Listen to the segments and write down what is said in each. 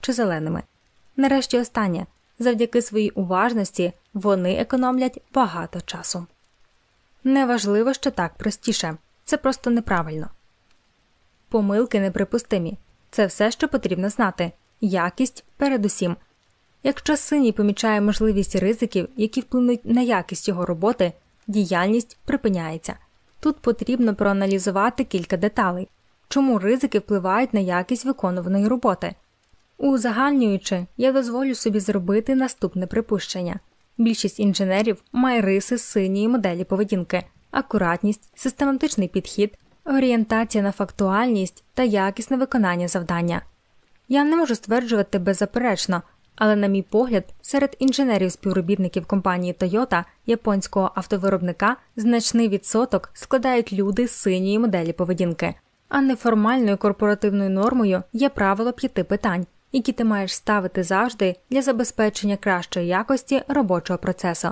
чи зеленими. Нарешті останнє завдяки своїй уважності вони економлять багато часу. Неважливо, що так простіше, це просто неправильно. Помилки неприпустимі це все, що потрібно знати, якість передусім. Якщо синій помічає можливість ризиків, які вплинуть на якість його роботи, діяльність припиняється. Тут потрібно проаналізувати кілька деталей, чому ризики впливають на якість виконуваної роботи. Узагальнюючи, я дозволю собі зробити наступне припущення. Більшість інженерів має риси синьої моделі поведінки, акуратність, систематичний підхід, орієнтація на фактуальність та якісне виконання завдання. Я не можу стверджувати беззаперечно, але, на мій погляд, серед інженерів-співробітників компанії Toyota, японського автовиробника, значний відсоток складають люди синьої моделі поведінки, а неформальною корпоративною нормою є правило п'яти питань, які ти маєш ставити завжди для забезпечення кращої якості робочого процесу.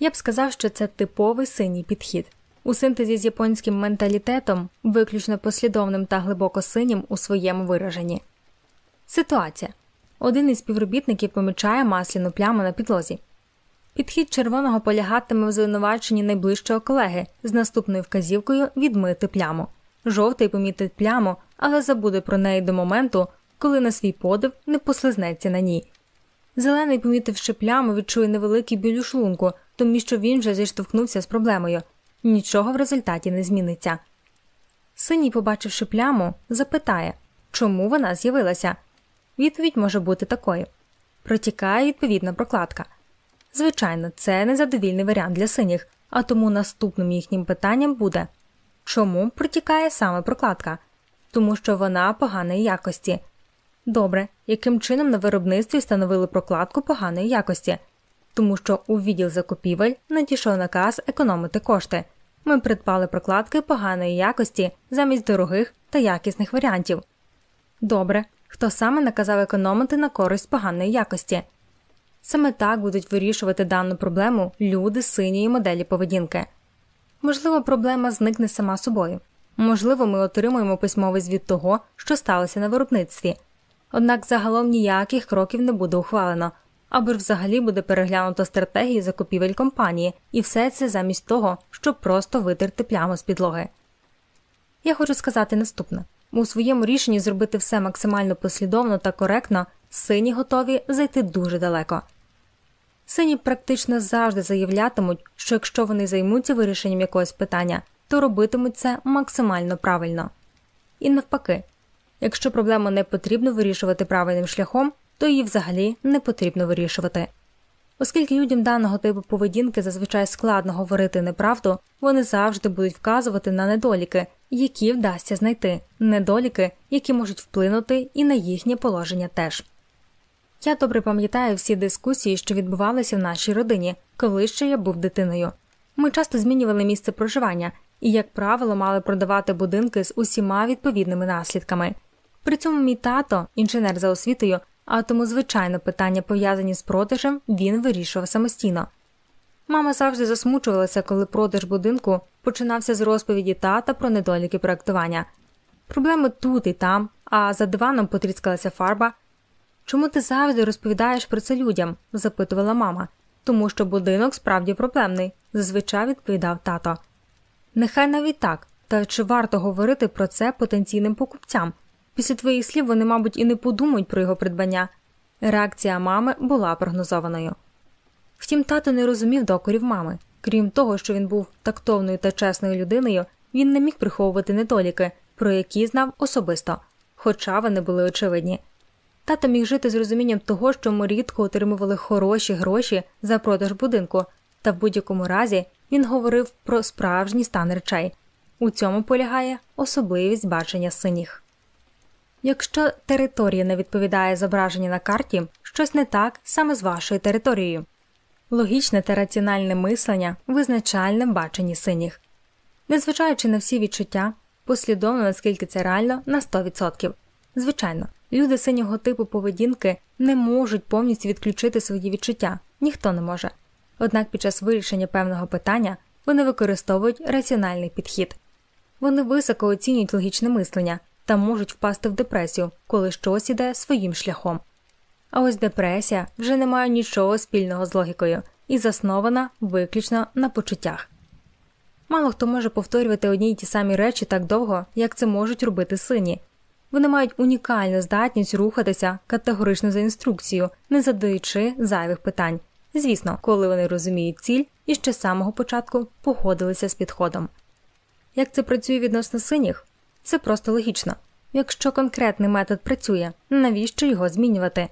Я б сказав, що це типовий синій підхід. У синтезі з японським менталітетом, виключно послідовним та глибоко синім у своєму вираженні. Ситуація один із співробітників помічає масляну пляму на підлозі. Підхід червоного полягатиме в звинуваченні найближчого колеги з наступною вказівкою відмити пляму. Жовтий помітить пляму, але забуде про неї до моменту, коли на свій подив не послизнеться на ній. Зелений, помітивши пляму, відчує невеликий біль у шлунку, тому що він вже зіштовхнувся з проблемою нічого в результаті не зміниться. Синій, побачивши пляму, запитає, чому вона з'явилася. Відповідь може бути такою протікає відповідна прокладка. Звичайно, це незадовільний варіант для синіх, а тому наступним їхнім питанням буде чому протікає саме прокладка? Тому що вона поганої якості. Добре, яким чином на виробництві встановили прокладку поганої якості, тому що у відділ закупівель надійшов наказ економити кошти. Ми придбали прокладки поганої якості замість дорогих та якісних варіантів. Добре, хто саме наказав економити на користь поганої якості. Саме так будуть вирішувати дану проблему люди з синьої моделі поведінки. Можливо, проблема зникне сама собою. Можливо, ми отримуємо письмовий звіт того, що сталося на виробництві, однак загалом ніяких кроків не буде ухвалено, або ж взагалі буде переглянуто стратегію закупівель компанії, і все це замість того, щоб просто витерти пляму з підлоги. Я хочу сказати наступне у своєму рішенні зробити все максимально послідовно та коректно, сині готові зайти дуже далеко. Сині практично завжди заявлятимуть, що якщо вони займуться вирішенням якогось питання, то робитимуть це максимально правильно. І навпаки, якщо проблему не потрібно вирішувати правильним шляхом, то її взагалі не потрібно вирішувати. Оскільки людям даного типу поведінки зазвичай складно говорити неправду, вони завжди будуть вказувати на недоліки, які вдасться знайти, недоліки, які можуть вплинути і на їхнє положення теж. Я добре пам'ятаю всі дискусії, що відбувалися в нашій родині, коли ще я був дитиною. Ми часто змінювали місце проживання і, як правило, мали продавати будинки з усіма відповідними наслідками. При цьому мій тато, інженер за освітою, а тому, звичайно, питання, пов'язані з продажем, він вирішував самостійно. Мама завжди засмучувалася, коли продаж будинку починався з розповіді тата про недоліки проектування. Проблеми тут і там, а за диваном потріскалася фарба. Чому ти завжди розповідаєш про це людям? запитувала мама. Тому що будинок справді проблемний, зазвичай відповідав тато. Нехай навіть так, та чи варто говорити про це потенційним покупцям? Після твоїх слів вони, мабуть, і не подумають про його придбання. Реакція мами була прогнозованою. Втім, тато не розумів докорів мами. Крім того, що він був тактовною та чесною людиною, він не міг приховувати недоліки, про які знав особисто, хоча вони були очевидні. Тато міг жити з розумінням того, що ми рідко отримували хороші гроші за продаж будинку, та в будь-якому разі він говорив про справжній стан речей. У цьому полягає особливість бачення синіх. Якщо територія не відповідає зображенню на карті, щось не так саме з вашою територією. Логічне та раціональне мислення визначальне в синіх. Незважаючи на всі відчуття, послідовно, наскільки це реально, на 100%. Звичайно, люди синього типу поведінки не можуть повністю відключити свої відчуття, ніхто не може. Однак під час вирішення певного питання вони використовують раціональний підхід. Вони високо оцінюють логічне мислення, та можуть впасти в депресію, коли щось іде своїм шляхом. А ось депресія вже не має нічого спільного з логікою і заснована виключно на почуттях. Мало хто може повторювати одні й ті самі речі так довго, як це можуть робити сині. Вони мають унікальну здатність рухатися категорично за інструкцією, не задаючи зайвих питань. Звісно, коли вони розуміють ціль і ще з самого початку погодилися з підходом. Як це працює відносно синіх? Це просто логічно. Якщо конкретний метод працює, навіщо його змінювати?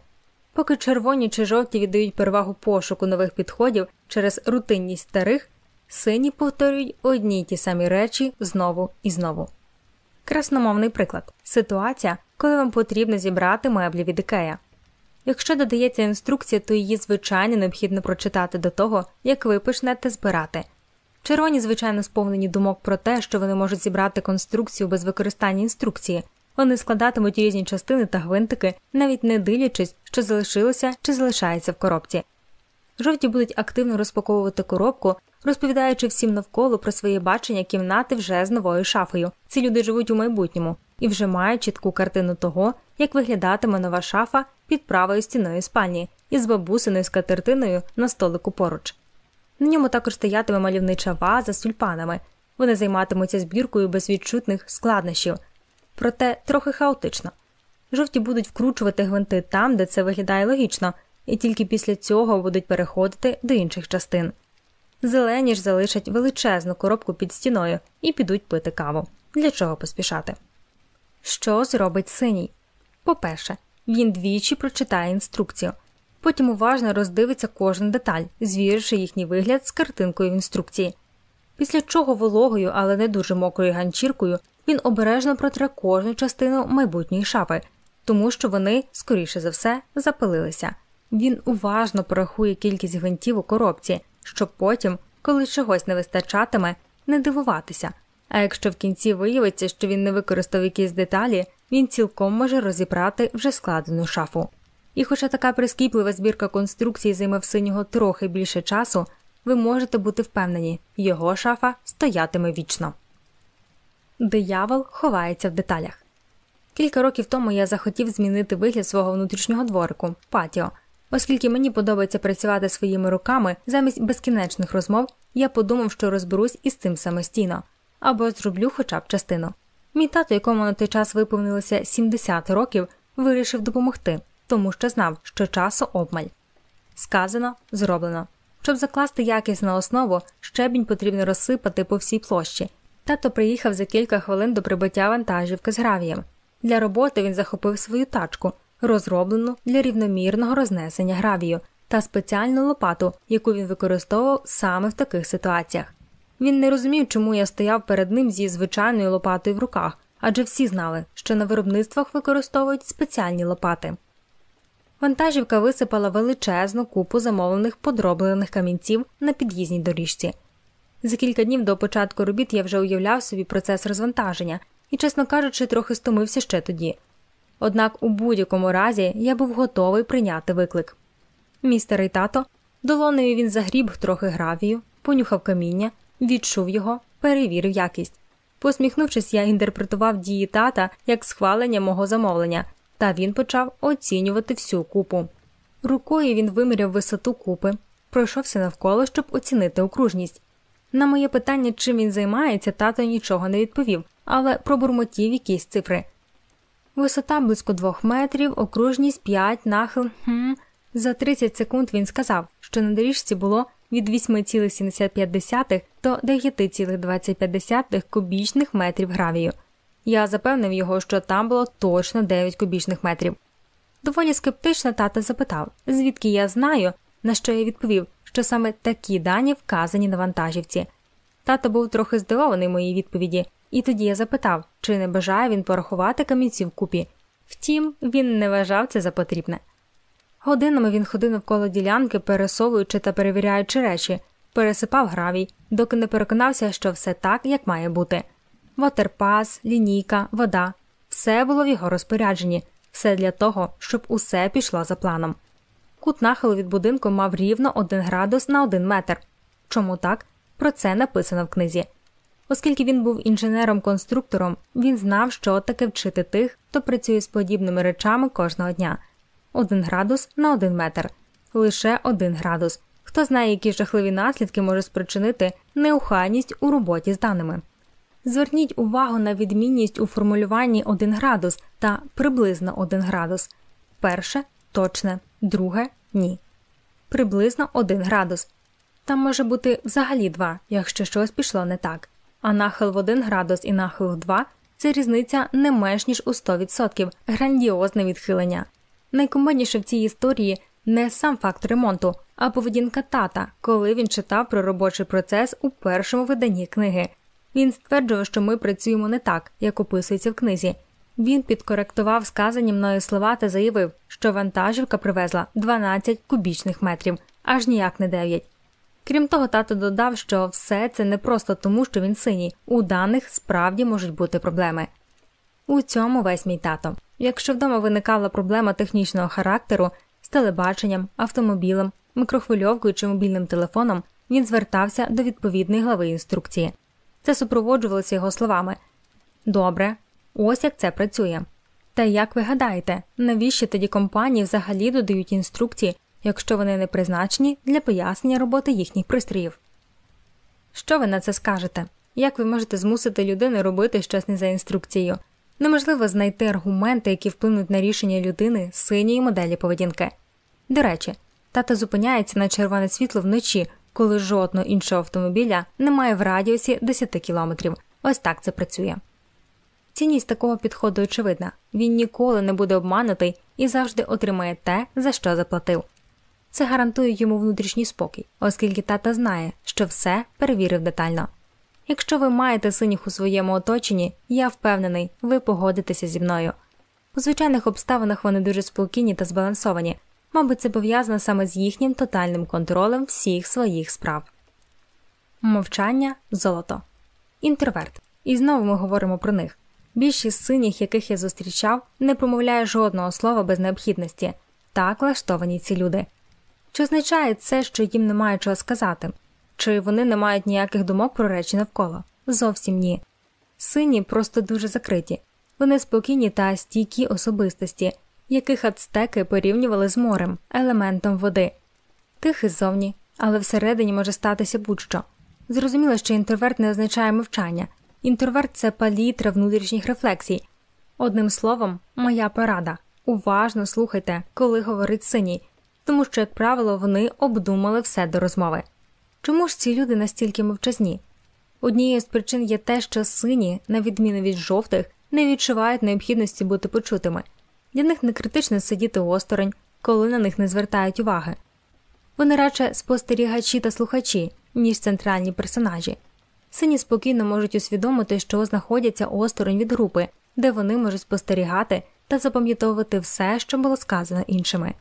Поки червоні чи жовті віддають перевагу пошуку нових підходів через рутинність старих, сині повторюють одні й ті самі речі знову і знову. Красномовний приклад ситуація, коли вам потрібно зібрати меблі від ікея. Якщо додається інструкція, то її звичайно необхідно прочитати до того, як ви почнете збирати. Червоні, звичайно, сповнені думок про те, що вони можуть зібрати конструкцію без використання інструкції, вони складатимуть різні частини та гвинтики, навіть не дивлячись, що залишилося чи залишається в коробці. Жовті будуть активно розпаковувати коробку, розповідаючи всім навколо про своє бачення кімнати вже з новою шафою. Ці люди живуть у майбутньому і вже мають чітку картину того, як виглядатиме нова шафа під правою стіною спальні із бабусиною скатертиною на столику поруч. На ньому також стоятиме мальовнича ваза з тюльпанами. Вони займатимуться збіркою безвідчутних складнощів, проте трохи хаотично. Жовті будуть вкручувати гвинти там, де це виглядає логічно, і тільки після цього будуть переходити до інших частин. Зелені ж залишать величезну коробку під стіною і підуть пити каву. Для чого поспішати? Що зробить синій? По-перше, він двічі прочитає інструкцію, потім уважно роздивиться кожну деталь, звіривши їхній вигляд з картинкою в інструкції. Після чого вологою, але не дуже мокрою ганчіркою він обережно протре кожну частину майбутньої шафи, тому що вони, скоріше за все, запалилися. Він уважно порахує кількість гвинтів у коробці, щоб потім, коли чогось не вистачатиме, не дивуватися. А якщо в кінці виявиться, що він не використав якісь деталі, він цілком може розібрати вже складену шафу. І хоча така прискіплива збірка конструкцій займе в синього трохи більше часу, ви можете бути впевнені, його шафа стоятиме вічно. Диявол ховається в деталях. Кілька років тому я захотів змінити вигляд свого внутрішнього дворику патіо. Оскільки мені подобається працювати своїми руками замість безкінечних розмов, я подумав, що розберусь із цим самостійно або зроблю хоча б частину. Мій тато, якому на той час виповнилося 70 років, вирішив допомогти, тому що знав, що часу обмаль. Сказано, зроблено. Щоб закласти якісну основу, щебінь потрібно розсипати по всій площі. Тато приїхав за кілька хвилин до прибиття вантажівки з гравієм. Для роботи він захопив свою тачку, розроблену для рівномірного рознесення гравію, та спеціальну лопату, яку він використовував саме в таких ситуаціях. Він не розумів, чому я стояв перед ним зі звичайною лопатою в руках, адже всі знали, що на виробництвах використовують спеціальні лопати. Вантажівка висипала величезну купу замовлених подроблених камінців на під'їзній доріжці. За кілька днів до початку робіт я вже уявляв собі процес розвантаження і, чесно кажучи, трохи стомився ще тоді. Однак у будь-якому разі я був готовий прийняти виклик. Мій старий тато долонею він загріб трохи гравію, понюхав каміння, відчув його, перевірив якість. Посміхнувшись, я інтерпретував дії тата як схвалення мого замовлення, та він почав оцінювати всю купу. Рукою він виміряв висоту купи, пройшовся навколо, щоб оцінити окружність. На моє питання, чим він займається, тато нічого не відповів, але пробурмотів якісь цифри. Висота близько двох метрів, окружність п'ять, нахил. Хм. За 30 секунд він сказав, що на доріжці було від 8,75 до 9,25 кубічних метрів гравію. Я запевнив його, що там було точно 9 кубічних метрів. Доволі скептично тата запитав, звідки я знаю, на що я відповів, що саме такі дані вказані на вантажівці. Тато був трохи здивований моїй відповіді, і тоді я запитав, чи не бажає він порахувати камінці в купі. Втім, він не вважав це за потрібне. Годинами він ходив навколо ділянки, пересовуючи та перевіряючи речі, пересипав гравій, доки не переконався, що все так, як має бути. Вотерпас, лінійка, вода все було в його розпорядженні, все для того, щоб усе пішло за планом. Кут нахилу від будинку мав рівно один градус на один метр. Чому так? Про це написано в книзі. Оскільки він був інженером-конструктором, він знав, що таке вчити тих, хто працює з подібними речами кожного дня. Один градус на один метр, лише один градус. Хто знає, які жахливі наслідки може спричинити неухайність у роботі з даними. Зверніть увагу на відмінність у формулюванні 1 градус та приблизно 1 градус. Перше точне, друге ні. Приблизно 1 градус. Там може бути взагалі 2, якщо щось пішло не так. А нахил в 1 градус і нахил в 2 це різниця не менш ніж у 100%, грандіозне відхилення. Найкомедніше в цій історії не сам факт ремонту, а поведінка тата, коли він читав про робочий процес у першому виданні книги. Він стверджував, що ми працюємо не так, як описується в книзі. Він підкоректував сказані мною слова та заявив, що вантажівка привезла 12 кубічних метрів, аж ніяк не 9. Крім того, тато додав, що все це не просто тому, що він синій, у даних справді можуть бути проблеми. У цьому весь мій тато. Якщо вдома виникала проблема технічного характеру з телебаченням, автомобілем, микрохвильовкою чи мобільним телефоном, він звертався до відповідної глави інструкції. Це супроводжувалося його словами Добре, ось як це працює. Та як ви гадаєте, навіщо тоді компанії взагалі додають інструкції, якщо вони не призначені для пояснення роботи їхніх пристроїв? Що ви на це скажете? Як ви можете змусити людину робити щось не за інструкцією? Неможливо знайти аргументи, які вплинуть на рішення людини синьої моделі поведінки. До речі, тата зупиняється на червоне світло вночі, коли жодного іншого автомобіля немає в радіусі 10 кілометрів. Ось так це працює. Цінність такого підходу очевидна він ніколи не буде обманутий і завжди отримає те, за що заплатив. Це гарантує йому внутрішній спокій, оскільки тата знає, що все перевірив детально. Якщо ви маєте синіх у своєму оточенні, я впевнений, ви погодитеся зі мною. У звичайних обставинах вони дуже спокійні та збалансовані, мабуть, це пов'язано саме з їхнім тотальним контролем всіх своїх справ. Мовчання золото. Інтроверт. І знову ми говоримо про них. Більшість синіх, яких я зустрічав, не промовляє жодного слова без необхідності. Так влаштовані ці люди. Чи означає це, що їм немає чого сказати? Чи вони не мають ніяких думок про речі навколо? Зовсім ні. Сині просто дуже закриті, вони спокійні та стійкі особистості, яких ацтеки порівнювали з морем, елементом води. Тихий ззовні, але всередині може статися будь-що. Зрозуміло, що інтроверт не означає мовчання. Інтроверт це палітра внутрішніх рефлексій. Одним словом, моя порада уважно слухайте, коли говорить синій, тому що, як правило, вони обдумали все до розмови. Чому ж ці люди настільки мовчазні? Однією з причин є те, що сині, на відміну від жовтих, не відчувають необхідності бути почутими. Для них не критично сидіти осторонь, коли на них не звертають уваги. Вони радше спостерігачі та слухачі, ніж центральні персонажі. Сині спокійно можуть усвідомити, що знаходяться осторонь від групи, де вони можуть спостерігати та запам'ятовувати все, що було сказано іншими.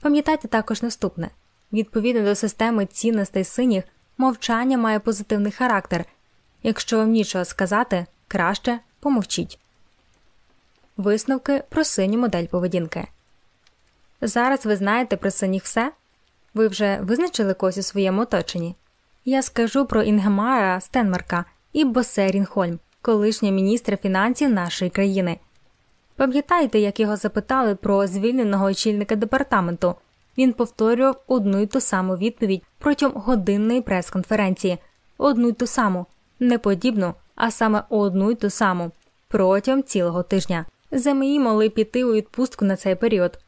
Пам'ятайте також наступне відповідно до системи цінностей синіх, мовчання має позитивний характер якщо вам нічого сказати, краще помовчіть. Висновки про синю модель поведінки. Зараз ви знаєте про синіх все? Ви вже визначили когось у своєму оточенні? Я скажу про Інгемара Стенмарка і Босе Рінхольм, колишнього міністра фінансів нашої країни. Пам'ятаєте, як його запитали про звільненого очільника департаменту? Він повторював одну й ту саму відповідь протягом годинної прес-конференції, одну й ту саму, не подібну, а саме одну й ту саму протягом цілого тижня. ЗМІ могли піти у відпустку на цей період.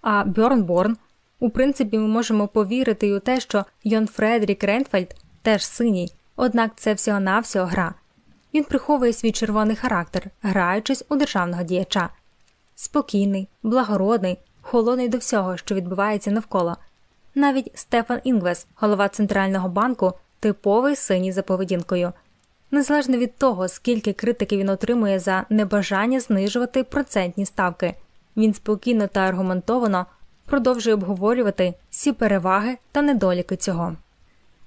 А Бьорнборн, у принципі, ми можемо повірити й у те, що Йон Фредрік Рейнфельд теж синій, однак це всього навсього гра. Він приховує свій червоний характер, граючись у державного діяча. Спокійний, благородний, холодний до всього, що відбувається навколо. Навіть Стефан Інгвес, голова центрального банку, типовий синій за поведінкою. Незалежно від того, скільки критики він отримує за небажання знижувати процентні ставки, він спокійно та аргументовано продовжує обговорювати всі переваги та недоліки цього.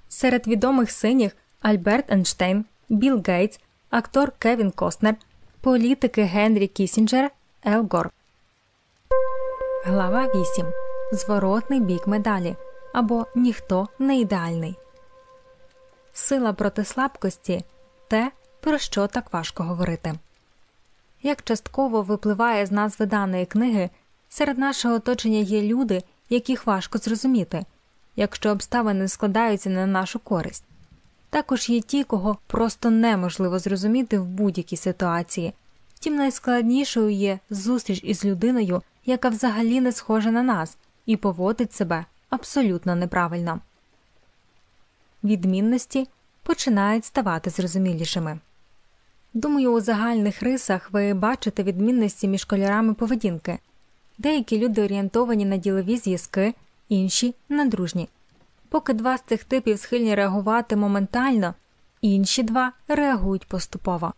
Серед відомих синіх Альберт Ейнштейн, Білл Гейтс, актор Кевін Костнер, політики Генрі Кісінджер, Ел Гор. Глава 8. Зворотний бік медалі або ніхто не ідеальний. Сила проти слабкості те, про що так важко говорити. Як частково випливає з назви даної книги, серед нашого оточення є люди, яких важко зрозуміти, якщо обставини складаються на нашу користь. Також є ті, кого просто неможливо зрозуміти в будь-якій ситуації, втім найскладнішою є зустріч із людиною, яка взагалі не схожа на нас і поводить себе абсолютно неправильно. Відмінності починають ставати зрозумілішими. Думаю, у загальних рисах ви бачите відмінності між кольорами поведінки. Деякі люди орієнтовані на ділові зв'язки, інші на дружні. Поки два з цих типів схильні реагувати моментально, інші два реагують поступово.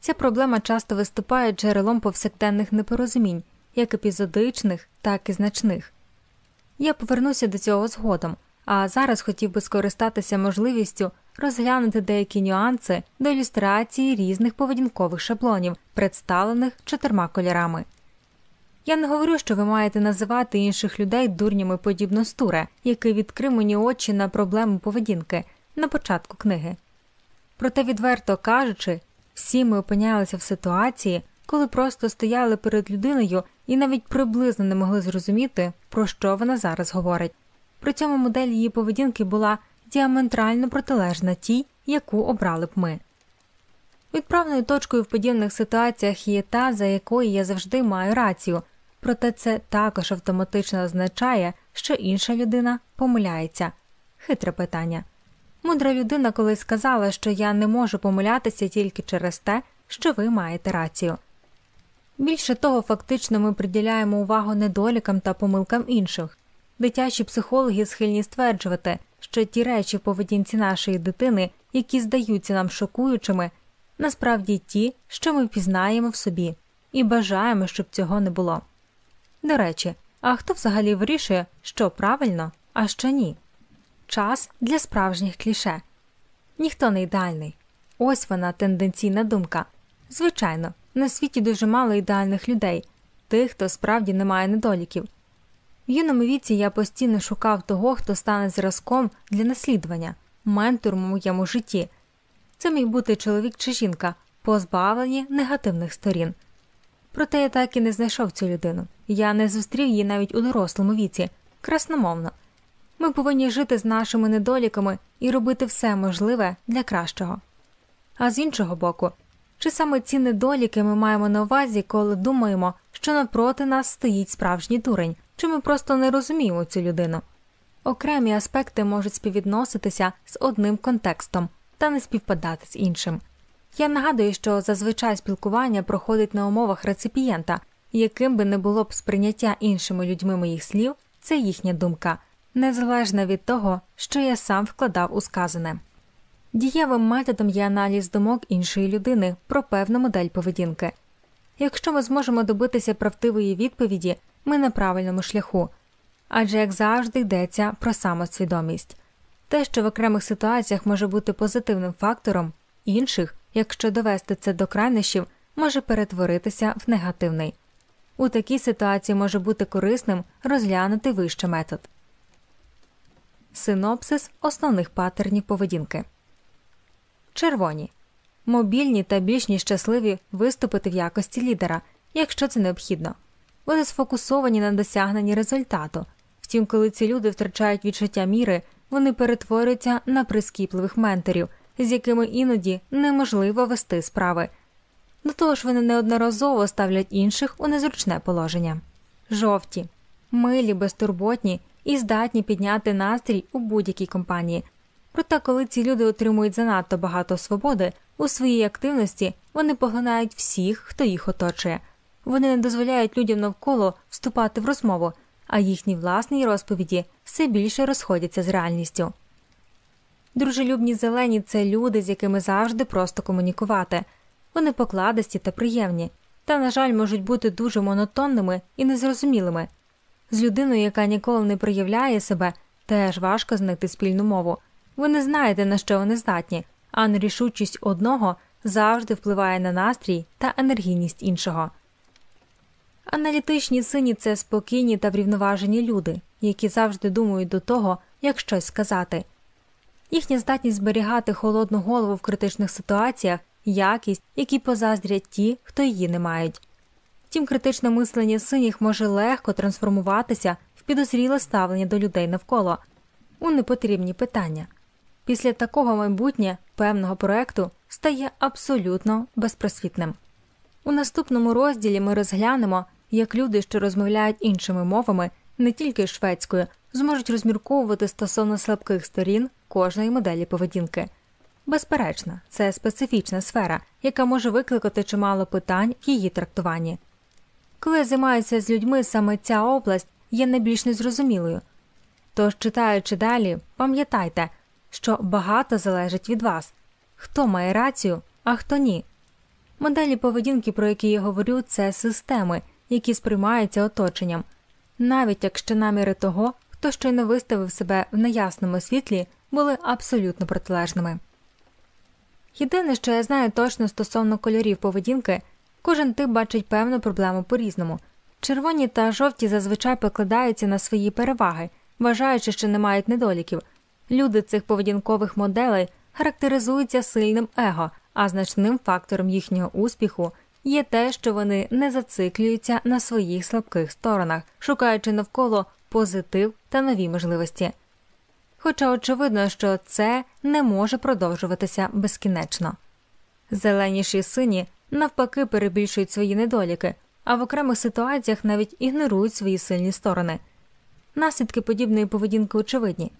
Ця проблема часто виступає джерелом повсякденних непорозумінь, як епізодичних, так і значних. Я повернуся до цього згодом, а зараз хотів би скористатися можливістю розглянути деякі нюанси до ілюстрації різних поведінкових шаблонів, представлених чотирма кольорами. Я не говорю, що ви маєте називати інших людей дурнями подібно стуре, який відкрив мені очі на проблему поведінки на початку книги. Проте, відверто кажучи, всі ми опинялися в ситуації, коли просто стояли перед людиною і навіть приблизно не могли зрозуміти, про що вона зараз говорить. При цьому модель її поведінки була діаметрально протилежна тій, яку обрали б ми. Відправною точкою в подібних ситуаціях є та, за якою я завжди маю рацію, проте це також автоматично означає, що інша людина помиляється. Хитре питання. Мудра людина колись сказала, що я не можу помилятися тільки через те, що ви маєте рацію. Більше того, фактично ми приділяємо увагу недолікам та помилкам інших. Дитячі психологи схильні стверджувати, що ті речі в поведінці нашої дитини, які здаються нам шокуючими, насправді ті, що ми впізнаємо в собі, і бажаємо, щоб цього не було. До речі, а хто взагалі вирішує, що правильно, а що ні? Час для справжніх кліше. Ніхто не ідеальний. Ось вона тенденційна думка. Звичайно, на світі дуже мало ідеальних людей, тих, хто справді не має недоліків. В юному віці я постійно шукав того, хто стане зразком для наслідування, ментор в моєму житті. Це міг бути чоловік чи жінка, позбавлені негативних сторін. Проте я так і не знайшов цю людину. Я не зустрів її навіть у дорослому віці, красномовно. Ми повинні жити з нашими недоліками і робити все можливе для кращого. А з іншого боку, чи саме ці недоліки ми маємо на увазі, коли думаємо, що навпроти нас стоїть справжній дурень, чи ми просто не розуміємо цю людину? Окремі аспекти можуть співвідноситися з одним контекстом та не співпадати з іншим. Я нагадую, що зазвичай спілкування проходить на умовах реципієнта, яким би не було б сприйняття іншими людьми моїх слів, це їхня думка, незалежна від того, що я сам вкладав у сказане. Дієвим методом є аналіз думок іншої людини про певну модель поведінки. Якщо ми зможемо добитися правдивої відповіді, ми на правильному шляху, адже як завжди йдеться про самосвідомість. Те, що в окремих ситуаціях може бути позитивним фактором, інших, якщо довести це до крайнощів, може перетворитися в негативний. У такій ситуації може бути корисним розглянути вище метод. Синопсис основних паттернів поведінки червоні мобільні та більш ніж щасливі виступити в якості лідера, якщо це необхідно. Вони сфокусовані на досягненні результату. Втім, коли ці люди втрачають відчуття міри, вони перетворюються на прискіпливих менторів, з якими іноді неможливо вести справи. До того ж, вони неодноразово ставлять інших у незручне положення. Жовті, милі, безтурботні і здатні підняти настрій у будь-якій компанії. Проте, коли ці люди отримують занадто багато свободи у своїй активності, вони поглинають всіх, хто їх оточує. Вони не дозволяють людям навколо вступати в розмову, а їхні власні розповіді все більше розходяться з реальністю. Дружелюбні зелені це люди, з якими завжди просто комунікувати. Вони покладисті та приємні, та, на жаль, можуть бути дуже монотонними і незрозумілими. З людиною, яка ніколи не проявляє себе, теж важко знайти спільну мову. Ви не знаєте, на що вони здатні, а нерішучість одного завжди впливає на настрій та енергійність іншого. Аналітичні сині це спокійні та врівноважені люди, які завжди думають до того, як щось сказати. їхня здатність зберігати холодну голову в критичних ситуаціях, якість, які позаздрять ті, хто її не мають. Втім, критичне мислення синіх може легко трансформуватися в підозріле ставлення до людей навколо у непотрібні питання. Після такого майбутнє певного проекту стає абсолютно безпросвітним. У наступному розділі ми розглянемо, як люди, що розмовляють іншими мовами, не тільки шведською, зможуть розмірковувати стосовно слабких сторін кожної моделі поведінки. Безперечно, це специфічна сфера, яка може викликати чимало питань в її трактуванні. Коли займаюся з людьми, саме ця область є найбільш незрозумілою. Тож, читаючи далі, пам'ятайте, що багато залежить від вас хто має рацію, а хто ні. Моделі поведінки, про які я говорю, це системи, які сприймаються оточенням, навіть якщо наміри того, хто щойно виставив себе в неясному світлі, були абсолютно протилежними. Єдине, що я знаю точно стосовно кольорів поведінки, кожен тип бачить певну проблему по різному. Червоні та жовті зазвичай покладаються на свої переваги, вважаючи, що не мають недоліків. Люди цих поведінкових моделей характеризуються сильним его, а значним фактором їхнього успіху є те, що вони не зациклюються на своїх слабких сторонах, шукаючи навколо позитив та нові можливості. Хоча очевидно, що це не може продовжуватися безкінечно. Зеленіші сині навпаки перебільшують свої недоліки, а в окремих ситуаціях навіть ігнорують свої сильні сторони. Наслідки подібної поведінки очевидні.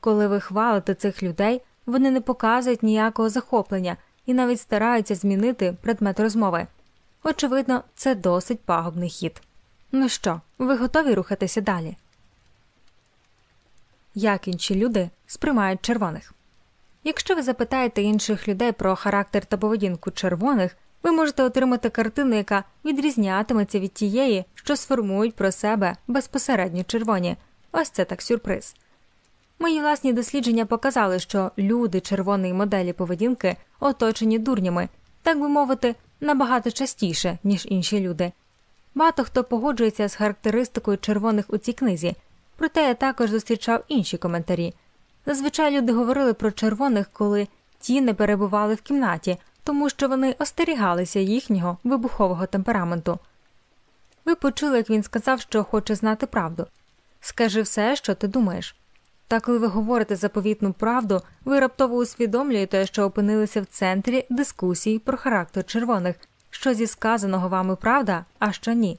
Коли ви хвалите цих людей, вони не показують ніякого захоплення і навіть стараються змінити предмет розмови. Очевидно, це досить пагубний хід. Ну що, ви готові рухатися далі? Як інші люди сприймають червоних? Якщо ви запитаєте інших людей про характер та поведінку червоних, ви можете отримати картину, яка відрізнятиметься від тієї, що сформують про себе безпосередньо червоні. Ось це так сюрприз. Мої власні дослідження показали, що люди червоної моделі поведінки оточені дурнями, так би мовити, набагато частіше, ніж інші люди. Багато хто погоджується з характеристикою червоних у цій книзі, проте я також зустрічав інші коментарі. Зазвичай люди говорили про червоних, коли ті не перебували в кімнаті, тому що вони остерігалися їхнього вибухового темпераменту. Ви почули, як він сказав, що хоче знати правду. Скажи все, що ти думаєш. Та коли ви говорите заповітну правду, ви раптово усвідомлюєте, що опинилися в центрі дискусії про характер червоних, що зі сказаного вами правда, а що ні.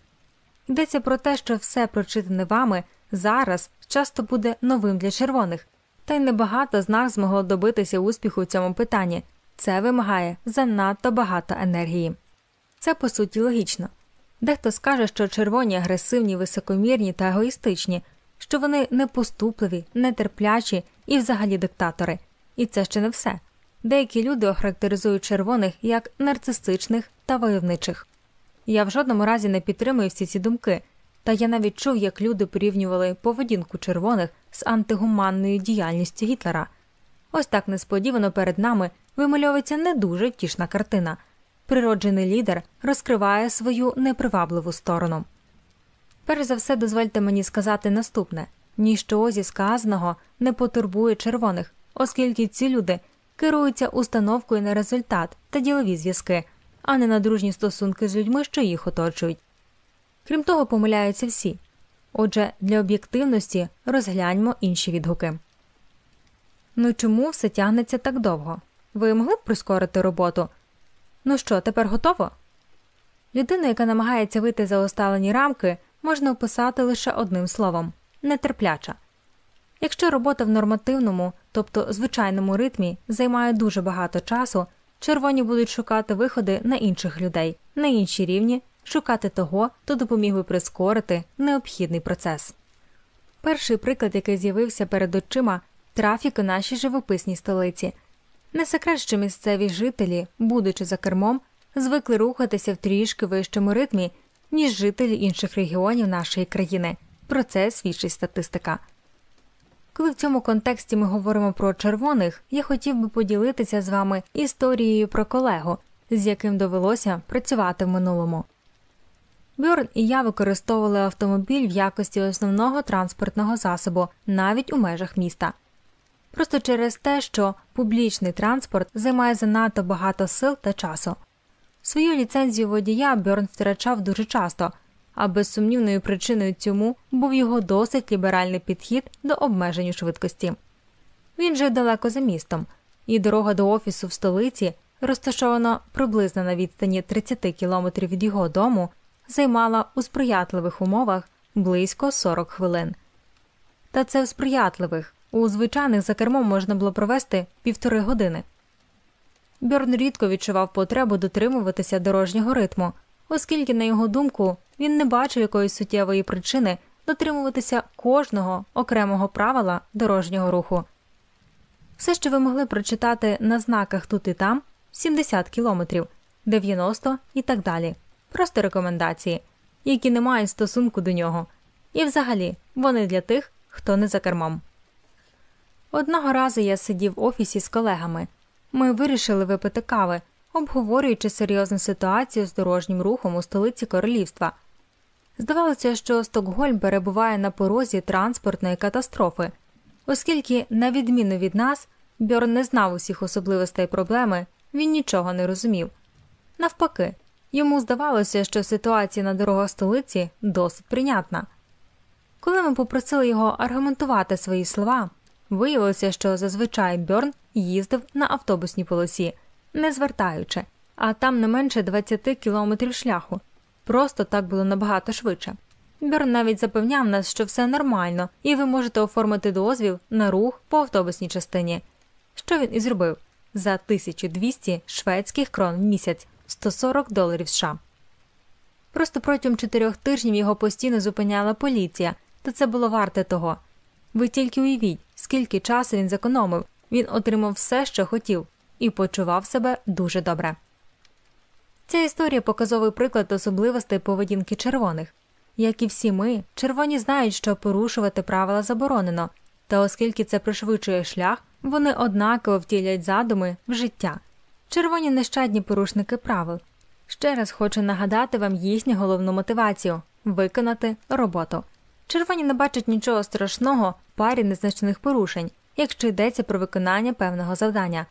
Йдеться про те, що все прочитане вами зараз часто буде новим для червоних, та й небагато з нас змогло добитися успіху в цьому питанні. Це вимагає занадто багато енергії. Це по суті логічно. Дехто скаже, що червоні агресивні, високомірні та егоїстичні що вони непоступливі, нетерплячі і взагалі диктатори. І це ще не все. Деякі люди охарактеризують червоних як нарцистичних та войовничих. Я в жодному разі не підтримую всі ці думки, та я навіть чув, як люди порівнювали поведінку червоних з антигуманною діяльністю Гітлера. Ось так несподівано перед нами вимальовується не дуже втішна картина. Природжений лідер розкриває свою непривабливу сторону. Перш за все, дозвольте мені сказати наступне ніщо зі сказаного не потурбує червоних, оскільки ці люди керуються установкою на результат та ділові зв'язки, а не на дружні стосунки з людьми, що їх оточують. Крім того, помиляються всі. Отже, для об'єктивності розгляньмо інші відгуки. Ну чому все тягнеться так довго? Ви могли б прискорити роботу? Ну що, тепер готово? Людина, яка намагається вийти за оставлені рамки можна описати лише одним словом нетерпляча. Якщо робота в нормативному, тобто звичайному ритмі, займає дуже багато часу, червоні будуть шукати виходи на інших людей, на інші рівні, шукати того, хто допоміг би прискорити необхідний процес. Перший приклад, який з'явився перед очима, трафік у нашій живописній столиці. Не секрет, що місцеві жителі, будучи за кермом, звикли рухатися в трішки вищому ритмі ніж жителі інших регіонів нашої країни. Про це свідчить статистика. Коли в цьому контексті ми говоримо про червоних, я хотів би поділитися з вами історією про колегу, з яким довелося працювати в минулому. Бьорн і я використовували автомобіль в якості основного транспортного засобу навіть у межах міста. просто через те, що публічний транспорт займає занадто багато сил та часу. Свою ліцензію водія Бьорн втрачав дуже часто, а безсумнівною причиною цьому був його досить ліберальний підхід до обмежень швидкості. Він жив далеко за містом, і дорога до офісу в столиці, розташована приблизно на відстані 30 кілометрів від його дому, займала у сприятливих умовах близько 40 хвилин. Та це в сприятливих, у звичайних за кермом можна було провести півтори години. Бьорн рідко відчував потребу дотримуватися дорожнього ритму, оскільки, на його думку, він не бачив якоїсь суттєвої причини дотримуватися кожного окремого правила дорожнього руху. Все, що ви могли прочитати на знаках тут і там 70 кілометрів, 90 і так далі. Просто рекомендації, які не мають стосунку до нього. І взагалі вони для тих, хто не за кермом. Одного разу я сидів в офісі з колегами. Ми вирішили випити кави, обговорюючи серйозну ситуацію з дорожнім рухом у столиці королівства. Здавалося, що Стокгольм перебуває на порозі транспортної катастрофи, оскільки, на відміну від нас, Бьорн не знав усіх особливостей проблеми, він нічого не розумів. Навпаки, йому здавалося, що ситуація на дорогах столиці досить прийнятна. Коли ми попросили його аргументувати свої слова, виявилося, що зазвичай Бьорн їздив на автобусній полосі, не звертаючи, а там не менше 20 кілометрів шляху. Просто так було набагато швидше. Бьорн навіть запевняв нас, що все нормально, і ви можете оформити дозвіл на рух по автобусній частині. Що він і зробив за 1200 шведських крон в місяць 140 доларів США. Просто протягом чотирьох тижнів його постійно зупиняла поліція, та це було варте того. Ви тільки уявіть, скільки часу він зекономив, він отримав все, що хотів, і почував себе дуже добре. Ця історія показовий приклад особливостей поведінки червоних. Як і всі ми, червоні знають, що порушувати правила заборонено, та оскільки це пришвидшує шлях, вони однаково втілять задуми в життя. Червоні нещадні порушники правил. Ще раз хочу нагадати вам їхню головну мотивацію виконати роботу. Червоні не бачать нічого страшного в парі незначних порушень, якщо йдеться про виконання певного завдання.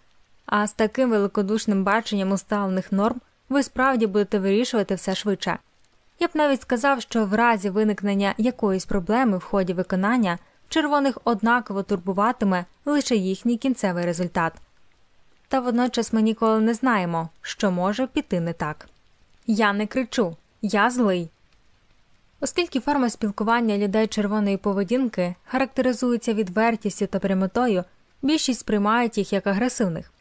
А з таким великодушним баченням усталених норм ви справді будете вирішувати все швидше. Я б навіть сказав, що в разі виникнення якоїсь проблеми в ході виконання червоних однаково турбуватиме лише їхній кінцевий результат. Та водночас ми ніколи не знаємо, що може піти не так. Я не кричу, я злий. Оскільки форма спілкування людей червоної поведінки характеризується відвертістю та прямотою, більшість сприймають їх як агресивних.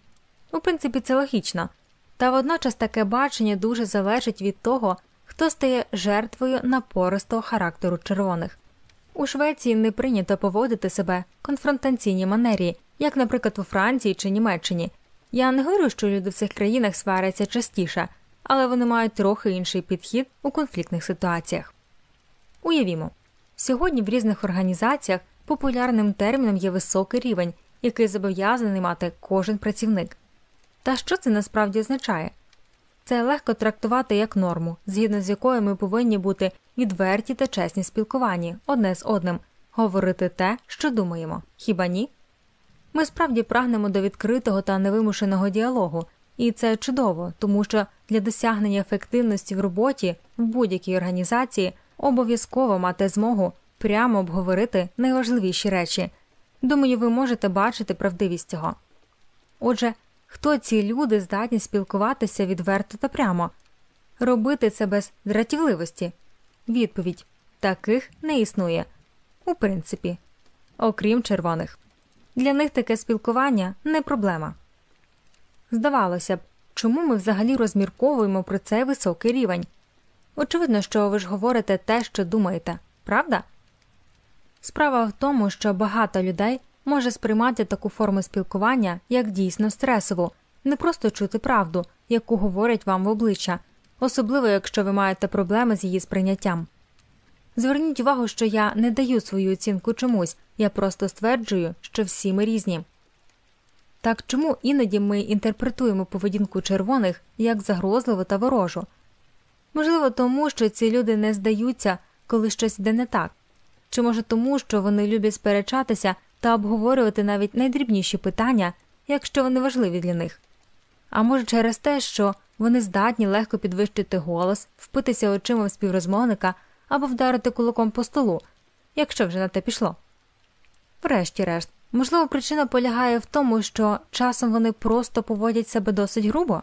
У принципі, це логічно, та водночас таке бачення дуже залежить від того, хто стає жертвою напористого характеру червоних. У Швеції не прийнято поводити себе в конфронтаційній манері, як, наприклад, у Франції чи Німеччині. Я не говорю, що люди в цих країнах сваряться частіше, але вони мають трохи інший підхід у конфліктних ситуаціях. Уявімо, сьогодні в різних організаціях популярним терміном є високий рівень, який зобов'язаний мати кожен працівник. Та що це насправді означає? Це легко трактувати як норму, згідно з якою ми повинні бути відверті та чесні спілкуванні одне з одним, говорити те, що думаємо, хіба ні? Ми справді прагнемо до відкритого та невимушеного діалогу, і це чудово, тому що для досягнення ефективності в роботі в будь-якій організації обов'язково мати змогу прямо обговорити найважливіші речі. Думаю, ви можете бачити правдивість цього. Отже, хто ці люди здатні спілкуватися відверто та прямо, робити це без дратівливості? Відповідь таких не існує, у принципі, окрім червоних. Для них таке спілкування не проблема. Здавалося б, чому ми взагалі розмірковуємо про цей високий рівень? Очевидно, що ви ж говорите те, що думаєте, правда? Справа в тому, що багато людей може сприймати таку форму спілкування як дійсно стресову, не просто чути правду, яку говорять вам в обличчя, особливо якщо ви маєте проблеми з її сприйняттям. Зверніть увагу, що я не даю свою оцінку чомусь, я просто стверджую, що всі ми різні. Так чому іноді ми інтерпретуємо поведінку червоних як загрозливу та ворожу? Можливо, тому що ці люди не здаються, коли щось йде не так, чи може тому, що вони люблять сперечатися та обговорювати навіть найдрібніші питання, якщо вони важливі для них. А може, через те, що вони здатні легко підвищити голос, впитися очима в співрозмовника або вдарити кулаком по столу, якщо вже на те пішло. Врешті-решт, можливо, причина полягає в тому, що часом вони просто поводять себе досить грубо.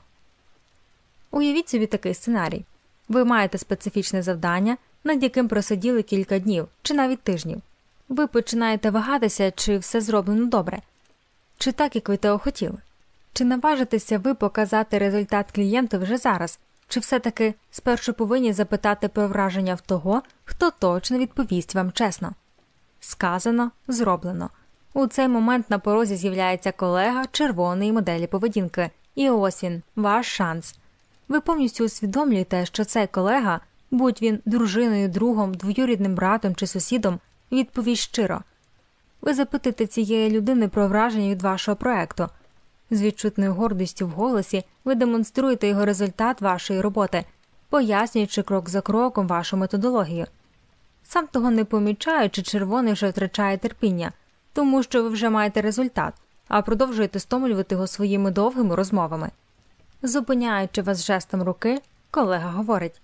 Уявіть собі такий сценарій ви маєте специфічне завдання, над яким просиділи кілька днів чи навіть тижнів. Ви починаєте вагатися, чи все зроблено добре, чи так, як ви того хотіли. Чи наважитеся ви показати результат клієнту вже зараз, чи все-таки спершу повинні запитати про враження в того, хто точно відповість вам чесно? Сказано, зроблено. У цей момент на порозі з'являється колега червоної моделі поведінки, і ось він, ваш шанс. Ви повністю усвідомлюєте, що цей колега, будь він дружиною, другом, двоюрідним братом чи сусідом, відповість щиро. Ви запитаєте цієї людини про враження від вашого проекту. З відчутною гордістю в голосі ви демонструєте його результат вашої роботи, пояснюючи крок за кроком вашу методологію. Сам того не помічаючи, червоний вже втрачає терпіння, тому що ви вже маєте результат, а продовжуєте стомлювати його своїми довгими розмовами. Зупиняючи вас жестом руки, колега говорить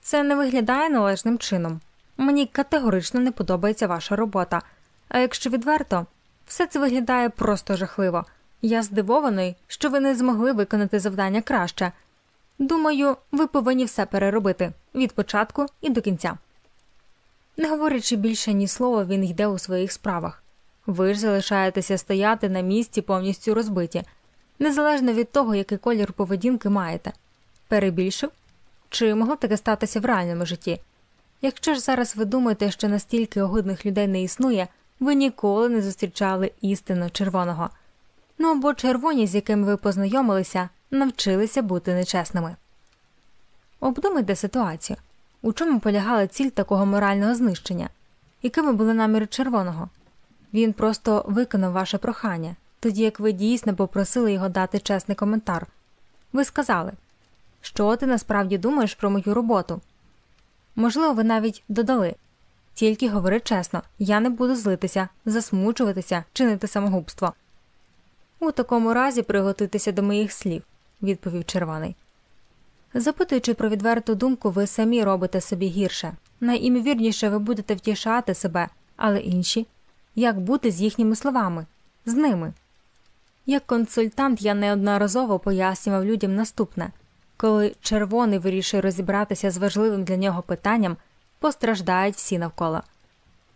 це не виглядає належним чином. Мені категорично не подобається ваша робота, а якщо відверто, все це виглядає просто жахливо. Я здивований, що ви не змогли виконати завдання краще. Думаю, ви повинні все переробити від початку і до кінця. Не говорячи більше ні слова, він йде у своїх справах. Ви ж залишаєтеся стояти на місці повністю розбиті, незалежно від того, який колір поведінки маєте. Перебільшив? Чи могло таке статися в реальному житті? Якщо ж зараз ви думаєте, що настільки огидних людей не існує, ви ніколи не зустрічали істину червоного. Ну або червоні, з якими ви познайомилися, навчилися бути нечесними. Обдумайте ситуацію, у чому полягала ціль такого морального знищення, якими були наміри червоного. Він просто виконав ваше прохання, тоді як ви дійсно попросили його дати чесний коментар. Ви сказали, що ти насправді думаєш про мою роботу. Можливо, ви навіть додали тільки говори чесно, я не буду злитися, засмучуватися, чинити самогубство. У такому разі приготуйтеся до моїх слів, відповів червоний. Запитуючи про відверту думку, ви самі робите собі гірше. Найімовірніше ви будете втішати себе, але інші як бути з їхніми словами, з ними. Як консультант я неодноразово пояснював людям наступне коли червоний вирішує розібратися з важливим для нього питанням, постраждають всі навколо.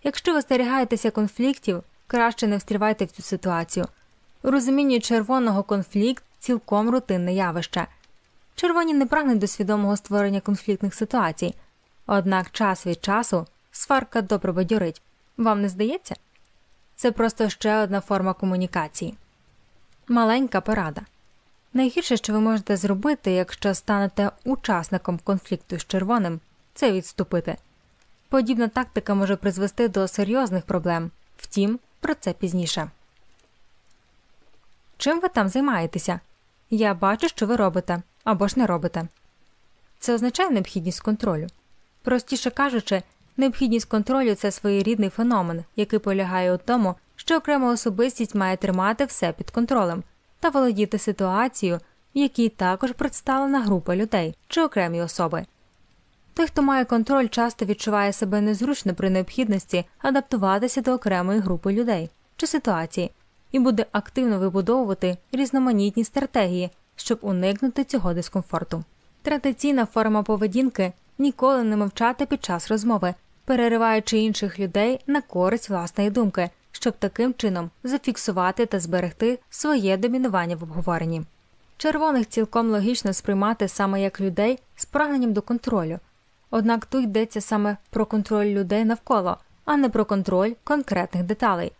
Якщо ви стерігаєтеся конфліктів, краще не встрівайте в цю ситуацію. У розумінні червоного конфлікт цілком рутинне явище. Червоні не прагнуть до свідомого створення конфліктних ситуацій, однак час від часу сварка добре бадьорить. Вам не здається? Це просто ще одна форма комунікації. Маленька порада. Найгірше, що ви можете зробити, якщо станете учасником конфлікту з червоним, це відступити. Подібна тактика може призвести до серйозних проблем, втім, про це пізніше. Чим ви там займаєтеся? Я бачу, що ви робите або ж не робите. Це означає необхідність контролю. Простіше кажучи, необхідність контролю це своєрідний феномен, який полягає у тому, що окрема особистість має тримати все під контролем та володіти ситуацією, в якій також представлена група людей чи окремі особи. Той, хто має контроль, часто відчуває себе незручно при необхідності адаптуватися до окремої групи людей чи ситуації і буде активно вибудовувати різноманітні стратегії, щоб уникнути цього дискомфорту. Традиційна форма поведінки ніколи не мовчати під час розмови, перериваючи інших людей на користь власної думки, щоб таким чином зафіксувати та зберегти своє домінування в обговоренні. Червоних цілком логічно сприймати саме як людей з прагненням до контролю, однак тут йдеться саме про контроль людей навколо, а не про контроль конкретних деталей.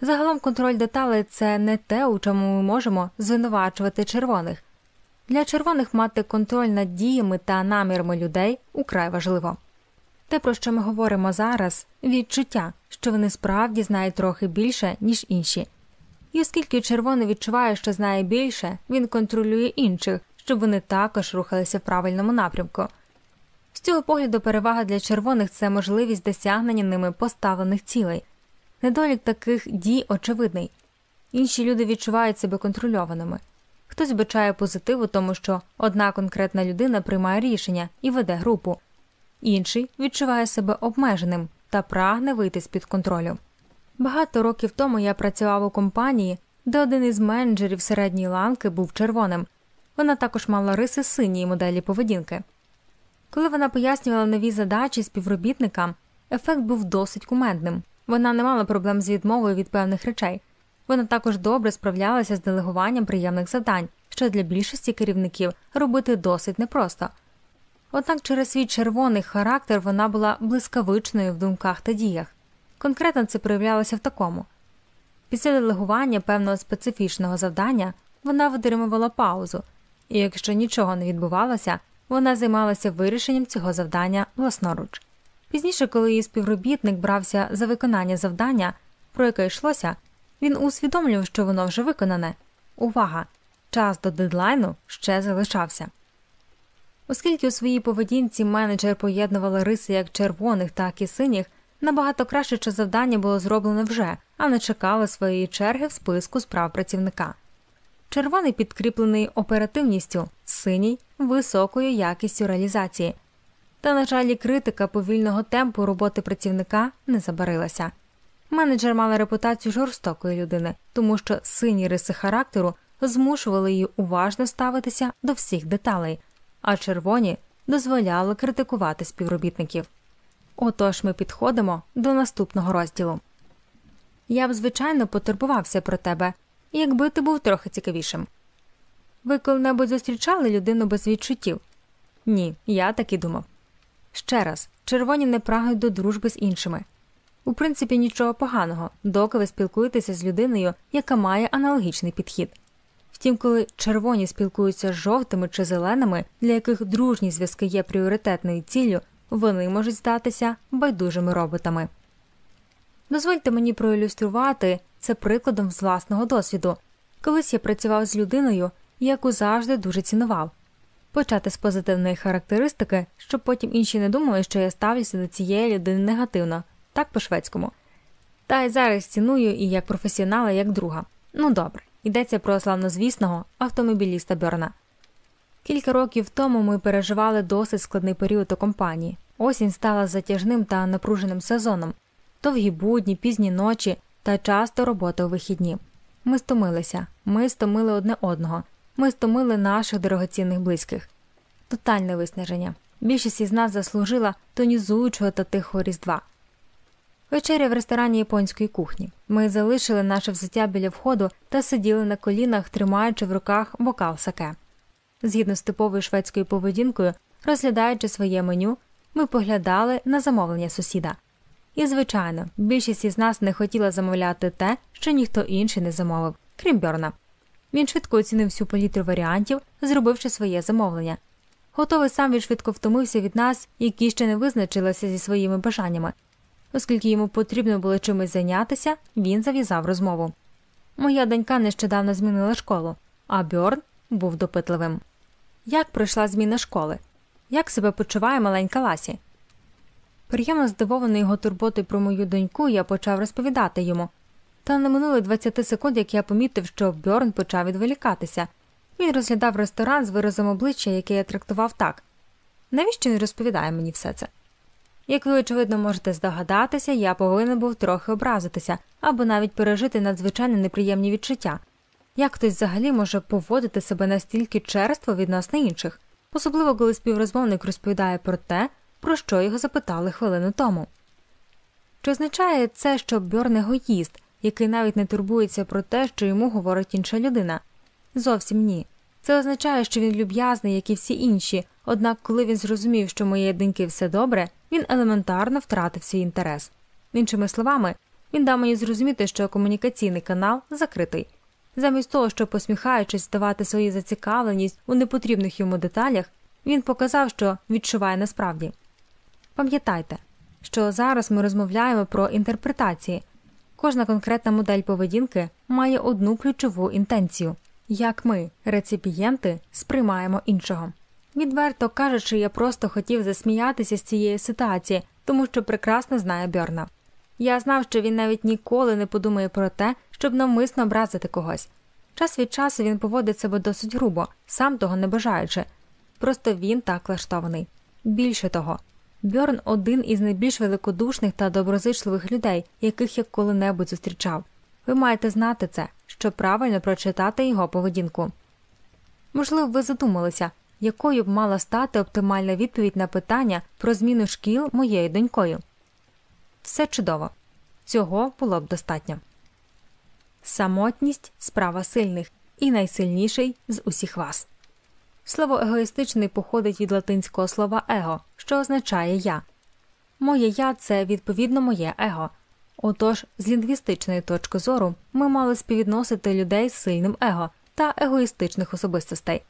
Загалом контроль деталей це не те, у чому ми можемо звинувачувати червоних. Для червоних мати контроль над діями та намірами людей украй важливо. Те, про що ми говоримо зараз, відчуття, що вони справді знають трохи більше, ніж інші. І оскільки червоний відчуває, що знає більше, він контролює інших, щоб вони також рухалися в правильному напрямку. З цього погляду перевага для червоних це можливість досягнення ними поставлених цілей. недолік таких дій очевидний. Інші люди відчувають себе контрольованими. Хтось бачає позитив у тому, що одна конкретна людина приймає рішення і веде групу, інший відчуває себе обмеженим та прагне вийти з під контролю. Багато років тому я працював у компанії, де один із менеджерів середньої ланки був червоним. Вона також мала риси синьої моделі поведінки. Коли вона пояснювала нові задачі співробітникам, ефект був досить кумедним. Вона не мала проблем з відмовою від певних речей. Вона також добре справлялася з делегуванням приємних завдань, що для більшості керівників робити досить непросто. Однак через свій червоний характер вона була блискавичною в думках та діях. Конкретно це проявлялося в такому після делегування певного специфічного завдання вона витримувала паузу, і якщо нічого не відбувалося, вона займалася вирішенням цього завдання власноруч. Пізніше, коли її співробітник брався за виконання завдання, про яке йшлося, він усвідомлював, що воно вже виконане. Увага! Час до дедлайну ще залишався. Оскільки у своїй поведінці менеджер поєднувала риси як червоних, так і синіх, набагато краще, що завдання було зроблене вже, а не чекало своєї черги в списку справ працівника. Червоний підкріплений оперативністю, синій високою якістю реалізації. Та, на жаль, критика повільного темпу роботи працівника не забарилася. Менеджер мала репутацію жорстокої людини, тому що сині риси характеру змушували її уважно ставитися до всіх деталей, а червоні дозволяли критикувати співробітників. Отож ми підходимо до наступного розділу. Я б, звичайно, потурбувався про тебе, якби ти був трохи цікавішим. Ви коли-небудь зустрічали людину без відчуттів? Ні, я так і думав. Ще раз, червоні не прагнуть до дружби з іншими. У принципі, нічого поганого, доки ви спілкуєтеся з людиною, яка має аналогічний підхід. Втім, коли червоні спілкуються з жовтими чи зеленими, для яких дружні зв'язки є пріоритетною ціллю, вони можуть здатися байдужими роботами. Дозвольте мені проілюструвати це прикладом з власного досвіду. Колись я працював з людиною, яку завжди дуже цінував. Почати з позитивної характеристики, щоб потім інші не думали, що я ставлюся до цієї людини негативно, так по шведському. Та й зараз ціную і як професіонала, як друга. Ну добре, йдеться про славнозвісного автомобіліста Берна. Кілька років тому ми переживали досить складний період у компанії. Осінь стала затяжним та напруженим сезоном, довгі будні, пізні ночі та часто робота у вихідні. Ми стомилися, ми стомили одне одного, ми стомили наших дорогоцінних близьких. Тотальне виснаження. Більшість із нас заслужила тонізуючого та тихого різдва. Вечеря в ресторані японської кухні. Ми залишили наше взуття біля входу та сиділи на колінах, тримаючи в руках бокал саке. Згідно з типовою шведською поведінкою, розглядаючи своє меню, ми поглядали на замовлення сусіда. І, звичайно, більшість із нас не хотіла замовляти те, що ніхто інший не замовив, крім Бьорна. Він швидко оцінив всю палітру варіантів, зробивши своє замовлення. Готовий сам він швидко втомився від нас, які ще не визначилися зі своїми бажаннями. Оскільки йому потрібно було чимось зайнятися, він зав'язав розмову. Моя донька нещодавно змінила школу, а Бьорн був допитливим. Як пройшла зміна школи? Як себе почуває маленька Ласі? Приємно здивований його турботою про мою доньку, я почав розповідати йому. Та не минули 20 секунд, як я помітив, що Бьорн почав відволікатися. Він розглядав ресторан з виразом обличчя, який я трактував так. Навіщо він розповідає мені все це? Як ви, очевидно, можете здогадатися, я повинен був трохи образитися або навіть пережити надзвичайно неприємні відчуття. Як хтось взагалі може поводити себе настільки черство відносно інших, особливо коли співрозмовник розповідає про те, про що його запитали хвилину тому. Чи означає це, що Бьорн егоїст, який навіть не турбується про те, що йому говорить інша людина? Зовсім ні. Це означає, що він люб'язний, як і всі інші, однак, коли він зрозумів, що моєї доньки все добре, він елементарно втратив свій інтерес. Іншими словами, він дав мені зрозуміти, що комунікаційний канал закритий. Замість того, щоб посміхаючись, здавати свою зацікавленість у непотрібних йому деталях, він показав, що відчуває насправді. Пам'ятайте, що зараз ми розмовляємо про інтерпретації. Кожна конкретна модель поведінки має одну ключову інтенцію як ми, реципієнти, сприймаємо іншого. Відверто кажучи, я просто хотів засміятися з цієї ситуації, тому що прекрасно знаю Бьорна. Я знав, що він навіть ніколи не подумає про те, щоб навмисно образити когось. Час від часу він поводить себе досить грубо, сам того не бажаючи. Просто він так влаштований. Більше того, Бьорн один із найбільш великодушних та доброзичливих людей, яких я коли-небудь зустрічав. Ви маєте знати це, щоб правильно прочитати його поведінку. Можливо, ви задумалися, якою б мала стати оптимальна відповідь на питання про зміну шкіл моєю донькою. Все чудово, цього було б достатньо. Самотність справа сильних і найсильніший з усіх вас. Слово егоїстичний походить від латинського слова его, що означає я. Моє я це відповідно моє его. Отож, з лінгвістичної точки зору ми мали співвідносити людей з сильним его та егоїстичних особистостей.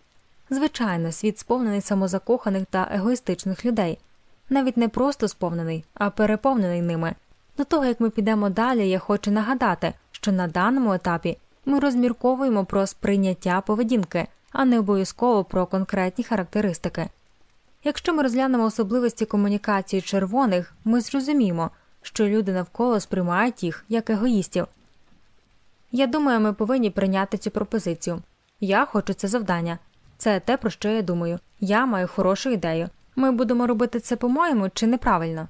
Звичайно, світ сповнений самозакоханих та егоїстичних людей, навіть не просто сповнений, а переповнений ними. До того як ми підемо далі, я хочу нагадати, що на даному етапі ми розмірковуємо про сприйняття поведінки, а не обов'язково про конкретні характеристики. Якщо ми розглянемо особливості комунікації червоних, ми зрозуміємо, що люди навколо сприймають їх як егоїстів. Я думаю, ми повинні прийняти цю пропозицію. Я хочу це завдання. Це те, про що я думаю. Я маю хорошу ідею. Ми будемо робити це по-моєму чи неправильно.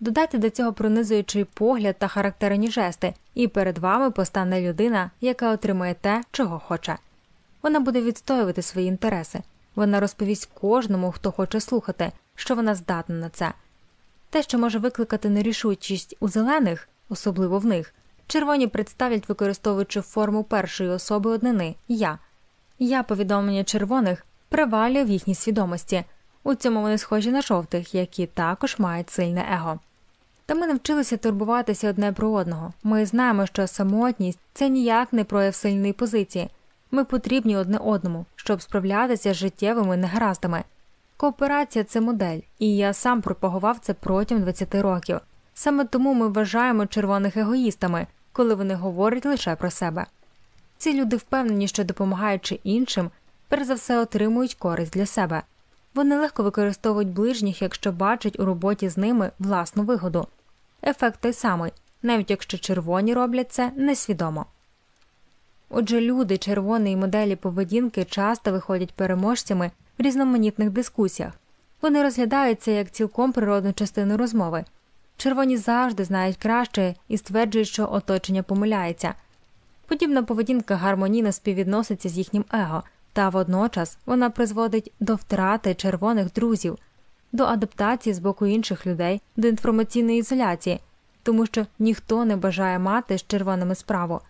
Додайте до цього пронизуючий погляд та характерні жести, і перед вами постане людина, яка отримує те, чого хоче. Вона буде відстоювати свої інтереси, вона розповість кожному, хто хоче слухати, що вона здатна на це. Те, що може викликати нерішучість у зелених, особливо в них, червоні представлять, використовуючи форму першої особи однини я. Я повідомлення червоних привалює в їхній свідомості. У цьому вони схожі на жовтих, які також мають сильне его. Та ми навчилися турбуватися одне про одного. Ми знаємо, що самотність це ніяк не прояв сильної позиції. Ми потрібні одне одному, щоб справлятися з життєвими негараздами. Кооперація це модель, і я сам пропагував це протягом 20 років. Саме тому ми вважаємо червоних егоїстами, коли вони говорять лише про себе. Ці люди впевнені, що допомагаючи іншим, перш за все отримують користь для себе. Вони легко використовують ближніх, якщо бачать у роботі з ними власну вигоду. Ефект той самий, навіть якщо червоні роблять це несвідомо. Отже, люди червоної моделі поведінки часто виходять переможцями в різноманітних дискусіях. Вони розглядаються як цілком природну частину розмови. Червоні завжди знають краще і стверджують, що оточення помиляється. Подібна поведінка гармонійно співвідноситься з їхнім его, та водночас вона призводить до втрати червоних друзів, до адаптації з боку інших людей, до інформаційної ізоляції, тому що ніхто не бажає мати з червоними справу.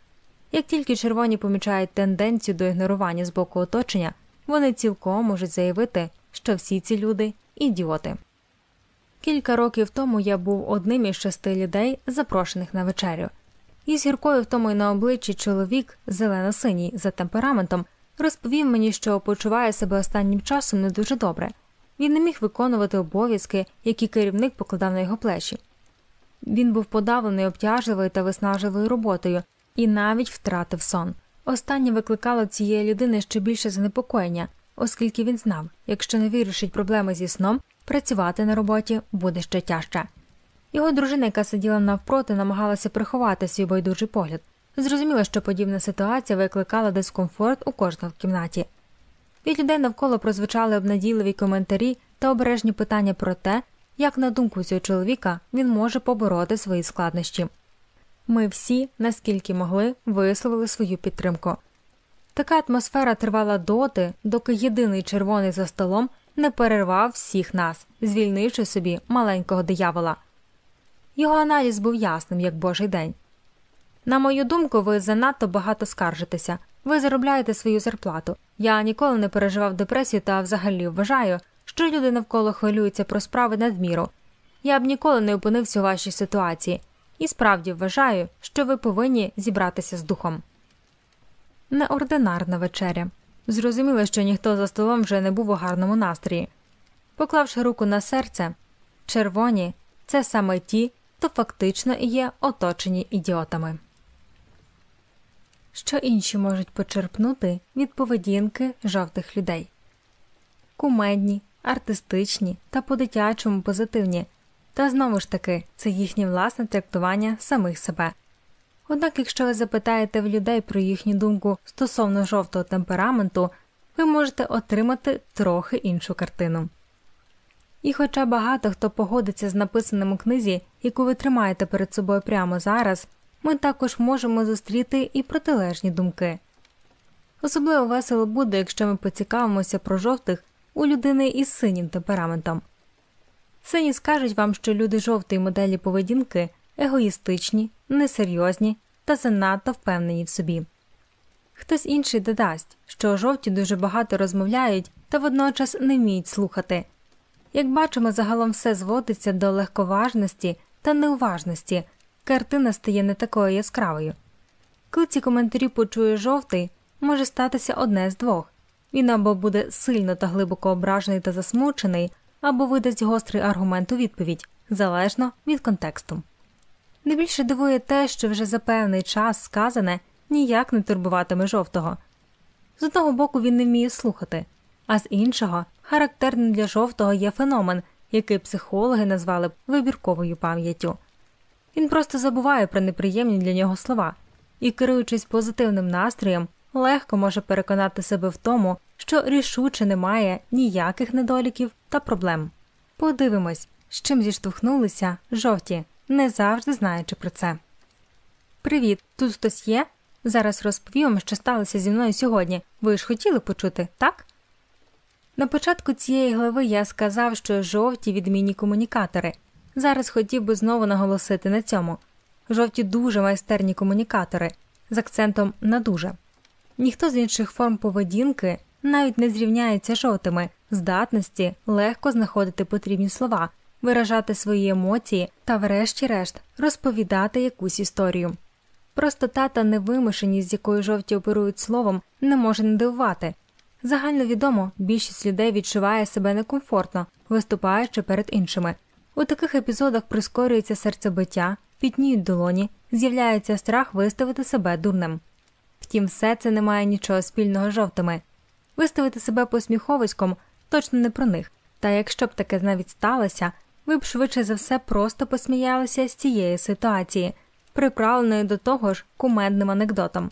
Як тільки червоні помічають тенденцію до ігнорування з боку оточення, вони цілком можуть заявити, що всі ці люди ідіоти. Кілька років тому я був одним із шести людей, запрошених на вечерю. І з гіркою втомою на обличчі чоловік, зелено-синій за темпераментом, розповів мені, що почуває себе останнім часом не дуже добре. Він не міг виконувати обов'язки, які керівник покладав на його плечі. Він був подавлений обтяжливою та виснажливою роботою і навіть втратив сон. Останнє викликало цієї людини ще більше занепокоєння, оскільки він знав, якщо не вирішить проблеми зі сном, працювати на роботі буде ще тяжче. Його дружина, яка сиділа навпроти, намагалася приховати свій байдужий погляд. Зрозуміло, що подібна ситуація викликала дискомфорт у кожного в кімнаті. Від людей навколо прозвучали обнадійливі коментарі та обережні питання про те, як, на думку цього чоловіка, він може побороти свої складнощі. Ми всі, наскільки могли, висловили свою підтримку. Така атмосфера тривала доти, доки єдиний червоний за столом не перервав всіх нас, звільнивши собі маленького диявола. Його аналіз був ясним, як божий день. На мою думку, ви занадто багато скаржитеся, ви заробляєте свою зарплату. Я ніколи не переживав депресію та взагалі вважаю, що люди навколо хвилюються про справи надміру. Я б ніколи не опинився у вашій ситуації і справді вважаю, що ви повинні зібратися з духом. Неординарна вечеря. Зрозуміло, що ніхто за столом вже не був у гарному настрої. Поклавши руку на серце, червоні це саме ті, хто фактично є оточені ідіотами. Що інші можуть почерпнути від поведінки жовтих людей кумедні, артистичні та по дитячому позитивні Та знову ж таки, це їхнє власне трактування самих себе. Однак, якщо ви запитаєте в людей про їхню думку стосовно жовтого темпераменту, ви можете отримати трохи іншу картину. І хоча багато хто погодиться з написаним у книзі, яку ви тримаєте перед собою прямо зараз, ми також можемо зустріти і протилежні думки. Особливо весело буде, якщо ми поцікавимося про жовтих у людини із синім темпераментом. Сині скажуть вам, що люди жовтої моделі поведінки егоїстичні, несерйозні та занадто впевнені в собі. Хтось інший додасть, що жовті дуже багато розмовляють та водночас не вміють слухати. Як бачимо, загалом все зводиться до легковажності та неуважності, картина стає не такою яскравою. Коли ці коментарі почує жовтий, може статися одне з двох він або буде сильно та глибоко ображений та засмучений, або видасть гострий аргумент у відповідь залежно від контексту. Найбільше дивує те, що вже за певний час сказане ніяк не турбуватиме жовтого. З одного боку він не вміє слухати, а з іншого характерним для жовтого є феномен, який психологи назвали б вибірковою пам'яттю. Він просто забуває про неприємні для нього слова і, керуючись позитивним настроєм, легко може переконати себе в тому, що рішуче немає ніяких недоліків та проблем. Подивимось, з чим зіштовхнулися жовті, не завжди знаючи про це. Привіт, тут хтось є? Зараз розповім, що сталося зі мною сьогодні. Ви ж хотіли почути, так? На початку цієї глави я сказав, що жовті відмінні комунікатори. Зараз хотів би знову наголосити на цьому. Жовті дуже майстерні комунікатори з акцентом на дуже. Ніхто з інших форм поведінки навіть не зрівняється жовтими, здатності легко знаходити потрібні слова, виражати свої емоції та, врешті-решт, розповідати якусь історію. Простота та невимушеність, з якою жовті оперують словом, не може не дивувати. Загально відомо, більшість людей відчуває себе некомфортно, виступаючи перед іншими. У таких епізодах прискорюється серцебиття, пітніють долоні, з'являється страх виставити себе дурним. Втім, все це не має нічого спільного з жовтими. Виставити себе посміховиськом точно не про них, та якщо б таке навіть сталося, ви б швидше за все просто посміялися з цієї ситуації, приправленої до того ж кумедним анекдотом.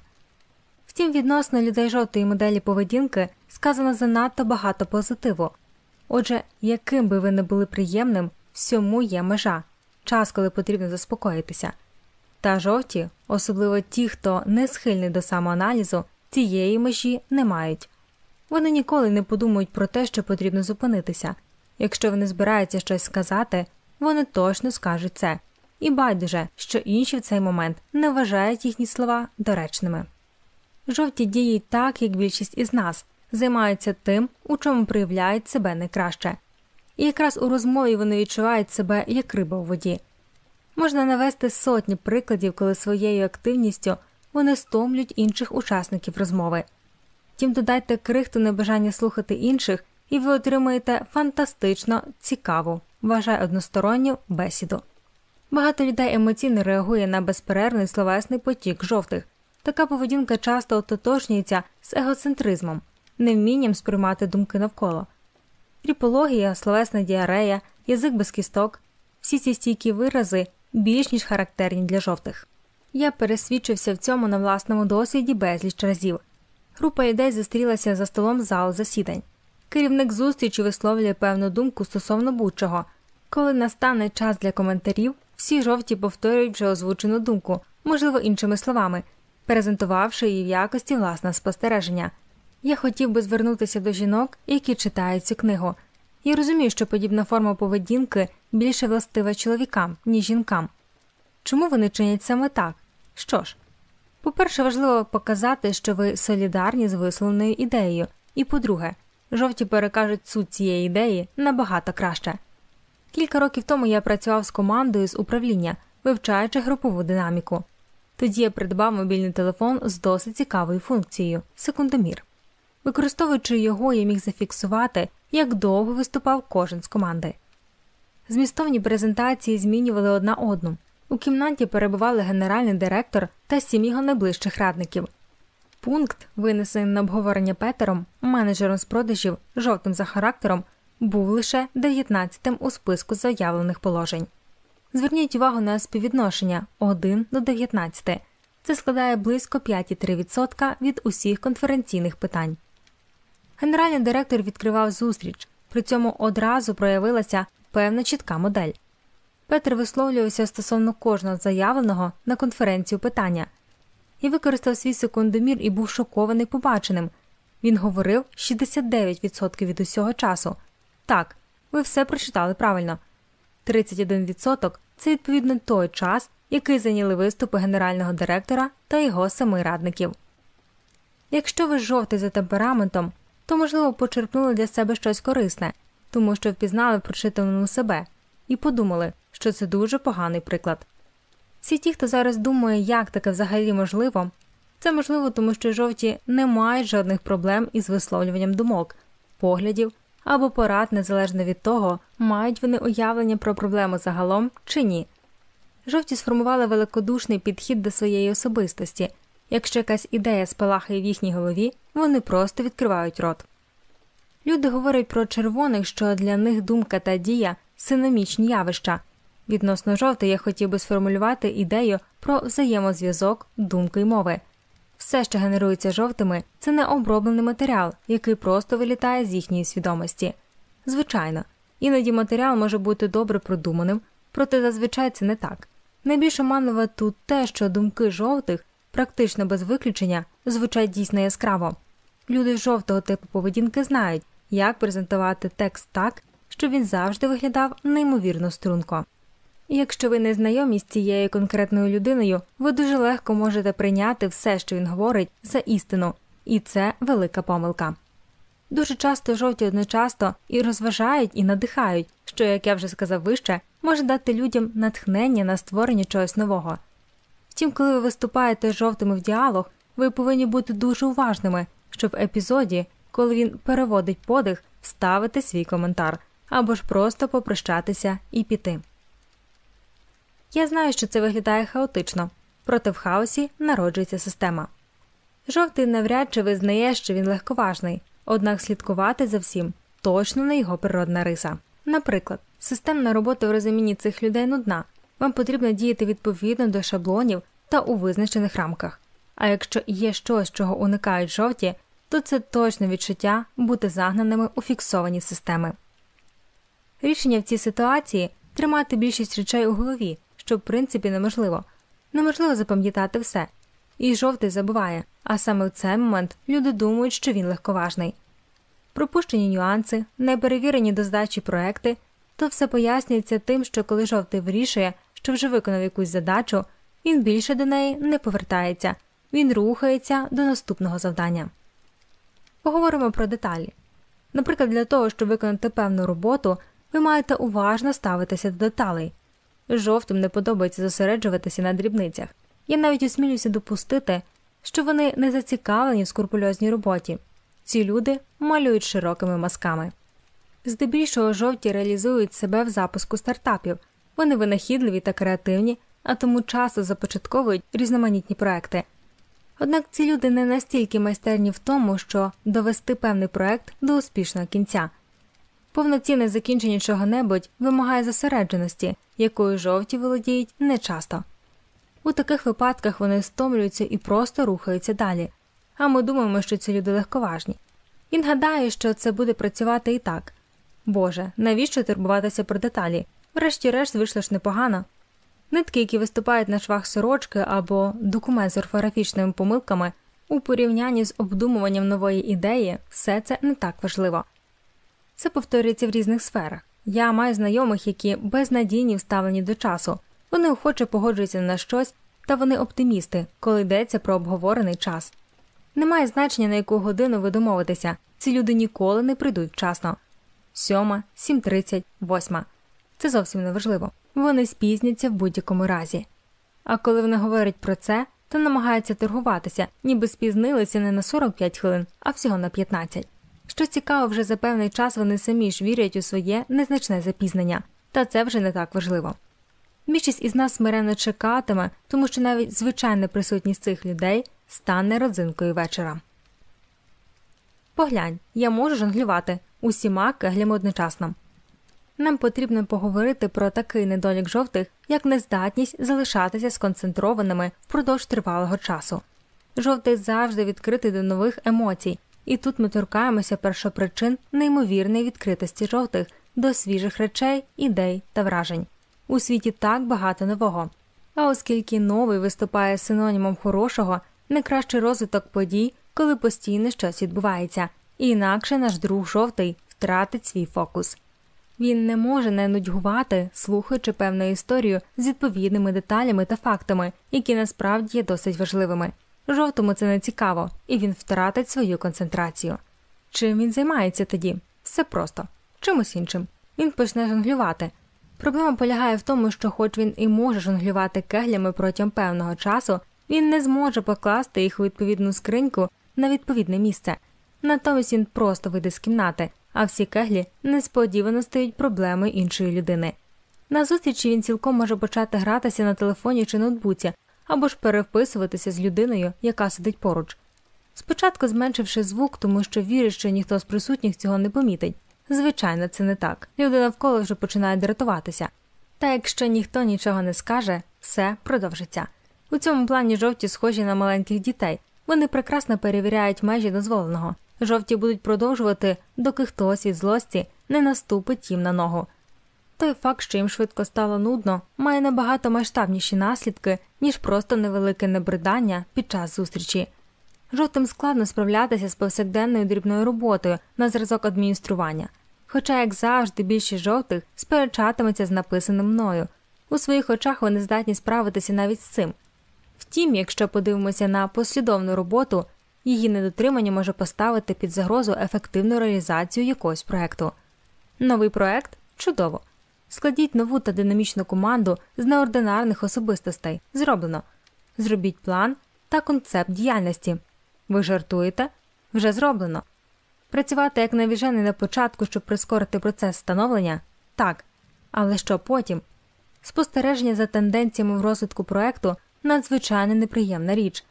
Втім, відносно людей жовтої моделі поведінки сказано занадто багато позитиву. Отже, яким би ви не були приємним, всьому є межа, час, коли потрібно заспокоїтися. Та жовті, особливо ті, хто не схильний до самоаналізу, цієї межі не мають. Вони ніколи не подумають про те, що потрібно зупинитися. Якщо вони збираються щось сказати, вони точно скажуть це, і байдуже, що інші в цей момент не вважають їхні слова доречними. Жовті діють так, як більшість із нас, займаються тим, у чому проявляють себе найкраще, і якраз у розмові вони відчувають себе як риба у воді. Можна навести сотні прикладів, коли своєю активністю вони стомлюють інших учасників розмови. Тім додайте крихту небажання слухати інших, і ви отримаєте фантастично цікаву, вважай односторонню бесіду. Багато людей емоційно реагує на безперервний словесний потік жовтих. Така поведінка часто ототожнюється з егоцентризмом, невмінням сприймати думки навколо. Ріпологія, словесна діарея, язик без кісток всі ці стійкі вирази більш ніж характерні для жовтих. Я пересвідчився в цьому на власному досвіді безліч разів. Група людей зустрілася за столом зал засідань. Керівник зустрічі висловлює певну думку стосовно будь-чого. Коли настане час для коментарів, всі жовті повторюють вже озвучену думку, можливо, іншими словами, презентувавши її в якості власного спостереження. Я хотів би звернутися до жінок, які читають цю книгу. Я розумію, що подібна форма поведінки більше властива чоловікам, ніж жінкам. Чому вони чинять саме так? Що ж, по-перше, важливо показати, що ви солідарні з висловленою ідеєю, і по-друге, жовті перекажуть суть цієї ідеї набагато краще. Кілька років тому я працював з командою з управління, вивчаючи групову динаміку. Тоді я придбав мобільний телефон з досить цікавою функцією секундомір. Використовуючи його, я міг зафіксувати, як довго виступав кожен з команди. Змістовні презентації змінювали одна одну. У кімнаті перебували генеральний директор та сім його найближчих радників. Пункт, винесений на обговорення Петером, менеджером з продажів, жовтим за характером, був лише 19-тим у списку заявлених положень. Зверніть увагу на співвідношення 1 до 19. Це складає близько 5,3% від усіх конференційних питань. Генеральний директор відкривав зустріч, при цьому одразу проявилася певна чітка модель. Петр висловлювався стосовно кожного заявленого на конференцію питання і використав свій секундомір і був шокований побаченим. Він говорив 69% від усього часу. Так, ви все прочитали правильно. 31% – це відповідно той час, який зайняли виступи генерального директора та його семи радників. Якщо ви жовтий за темпераментом, то, можливо, почерпнули для себе щось корисне, тому що впізнали в прочитаному себе і подумали, що це дуже поганий приклад. Всі ті, хто зараз думає, як таке взагалі можливо, це можливо, тому що жовті не мають жодних проблем із висловлюванням думок, поглядів або порад незалежно від того, мають вони уявлення про проблему загалом чи ні. Жовті сформували великодушний підхід до своєї особистості. Якщо якась ідея спалахає в їхній голові, вони просто відкривають рот. Люди говорять про червоних, що для них думка та дія синомічні явища. Відносно жовтих я хотів би сформулювати ідею про взаємозв'язок думки й мови. Все, що генерується жовтими, це не оброблений матеріал, який просто вилітає з їхньої свідомості. Звичайно, іноді матеріал може бути добре продуманим, проте зазвичай це не так. Найбільш оманливе тут те, що думки жовтих, практично без виключення, звучать дійсно яскраво. Люди жовтого типу поведінки знають, як презентувати текст так, щоб він завжди виглядав неймовірно струнко. Якщо ви не знайомі з цією конкретною людиною, ви дуже легко можете прийняти все, що він говорить, за істину, і це велика помилка. Дуже часто жовті одночасно і розважають, і надихають, що, як я вже сказав вище, може дати людям натхнення на створення чогось нового. Втім, коли ви виступаєте з жовтими в діалог, ви повинні бути дуже уважними, щоб в епізоді, коли він переводить подих, вставити свій коментар або ж просто попрощатися і піти. Я знаю, що це виглядає хаотично, проте в хаосі народжується система. Жовтий навряд чи визнає, що він легковажний, однак слідкувати за всім точно не його природна риса. Наприклад, системна робота в розумінні цих людей нудна, вам потрібно діяти відповідно до шаблонів та у визначених рамках. А якщо є щось, чого уникають жовті, то це точне відчуття бути загнаними у фіксовані системи. Рішення в цій ситуації тримати більшість речей у голові що в принципі неможливо. Неможливо запам'ятати все. І жовтий забуває, а саме в цей момент люди думають, що він легковажний. Пропущені нюанси, неперевірені до здачі проекти, то все пояснюється тим, що коли жовтий вирішує, що вже виконав якусь задачу, він більше до неї не повертається, він рухається до наступного завдання. Поговоримо про деталі. Наприклад, для того, щоб виконати певну роботу, ви маєте уважно ставитися до деталей. Жовтим не подобається зосереджуватися на дрібницях. Я навіть осмілюся допустити, що вони не зацікавлені в скрупульозній роботі. Ці люди малюють широкими мазками. Здебільшого жовті реалізують себе в запуску стартапів, вони винахідливі та креативні, а тому часто започатковують різноманітні проекти. Однак ці люди не настільки майстерні в тому, що довести певний проект до успішного кінця. Повноцінне закінчення чого-небудь вимагає зосередженості, якою жовті володіють нечасто. У таких випадках вони стомлюються і просто рухаються далі, а ми думаємо, що ці люди легковажні. Він гадає, що це буде працювати і так Боже, навіщо турбуватися про деталі? Врешті-решт вийшло ж непогано. Нитки, які виступають на швах сорочки або документ з орфографічними помилками, у порівнянні з обдумуванням нової ідеї, все це не так важливо. Це повторюється в різних сферах. Я маю знайомих, які безнадійні вставлені до часу, вони охоче погоджуються на щось, та вони оптимісти, коли йдеться про обговорений час. Немає значення, на яку годину ви домовитеся, ці люди ніколи не прийдуть вчасно. Сьома, сім тридцять, восьма. Це зовсім не важливо. Вони спізняться в будь-якому разі. А коли вони говорять про це, то намагаються торгуватися, ніби спізнилися не на 45 хвилин, а всього на 15. Що цікаво, вже за певний час вони самі ж вірять у своє незначне запізнення, та це вже не так важливо. Більшість із нас смиренно чекатиме, тому що навіть звичайна присутність цих людей стане родзинкою вечора. Поглянь, я можу жонглювати, усіма кеглями одночасно. Нам потрібно поговорити про такий недолік жовтих, як нездатність залишатися сконцентрованими впродовж тривалого часу. Жовтий завжди відкритий до нових емоцій, і тут ми торкаємося першопричин неймовірної відкритості жовтих до свіжих речей, ідей та вражень. У світі так багато нового. А оскільки новий виступає синонімом хорошого, не кращий розвиток подій, коли постійно щось відбувається, і інакше наш друг жовтий втратить свій фокус. Він не може не нудьгувати, слухаючи певну історію з відповідними деталями та фактами, які насправді є досить важливими. Жовтому це не цікаво, і він втратить свою концентрацію. Чим він займається тоді? Все просто чимось іншим. Він почне жонглювати. Проблема полягає в тому, що, хоч він і може жонглювати кеглями протягом певного часу, він не зможе покласти їх у відповідну скриньку на відповідне місце. Натомість він просто вийде з кімнати, а всі кеглі несподівано стають проблемою іншої людини. На зустрічі він цілком може почати гратися на телефоні чи ноутбуці, або ж перевписуватися з людиною, яка сидить поруч. Спочатку зменшивши звук, тому що вірить, що ніхто з присутніх цього не помітить. Звичайно, це не так. Люди навколо вже починають дратуватися. Та якщо ніхто нічого не скаже, все продовжиться. У цьому плані жовті схожі на маленьких дітей. Вони прекрасно перевіряють межі дозволеного. Жовті будуть продовжувати, доки хтось від злості не наступить їм на ногу. Той факт, що їм швидко стало нудно, має набагато масштабніші наслідки, ніж просто невелике небридання під час зустрічі. Жовтим складно справлятися з повсякденною дрібною роботою на зразок адміністрування. Хоча, як завжди, більшість жовтих сперечатиметься з написаним мною. У своїх очах вони здатні справитися навіть з цим. Втім, якщо подивимося на послідовну роботу, її недотримання може поставити під загрозу ефективну реалізацію якогось проекту. Новий проект чудово. Складіть нову та динамічну команду з неординарних особистостей. Зроблено. Зробіть план та концепт діяльності. Ви жартуєте? Вже зроблено. Працювати як навіжений на початку, щоб прискорити процес становлення? Так. Але що потім? Спостереження за тенденціями в розвитку проекту надзвичайно неприємна річ.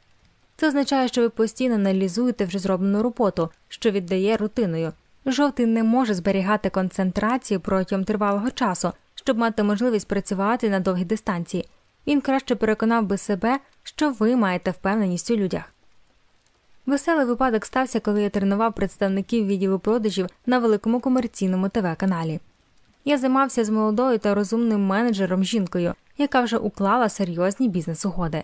Це означає, що ви постійно аналізуєте вже зроблену роботу, що віддає рутиною. Жовтий не може зберігати концентрацію протягом тривалого часу, щоб мати можливість працювати на довгій дистанції. Він краще переконав би себе, що ви маєте впевненість у людях. Веселий випадок стався, коли я тренував представників відділу продажів на великому комерційному ТВ каналі. Я займався з молодою та розумним менеджером жінкою, яка вже уклала серйозні бізнес-угоди.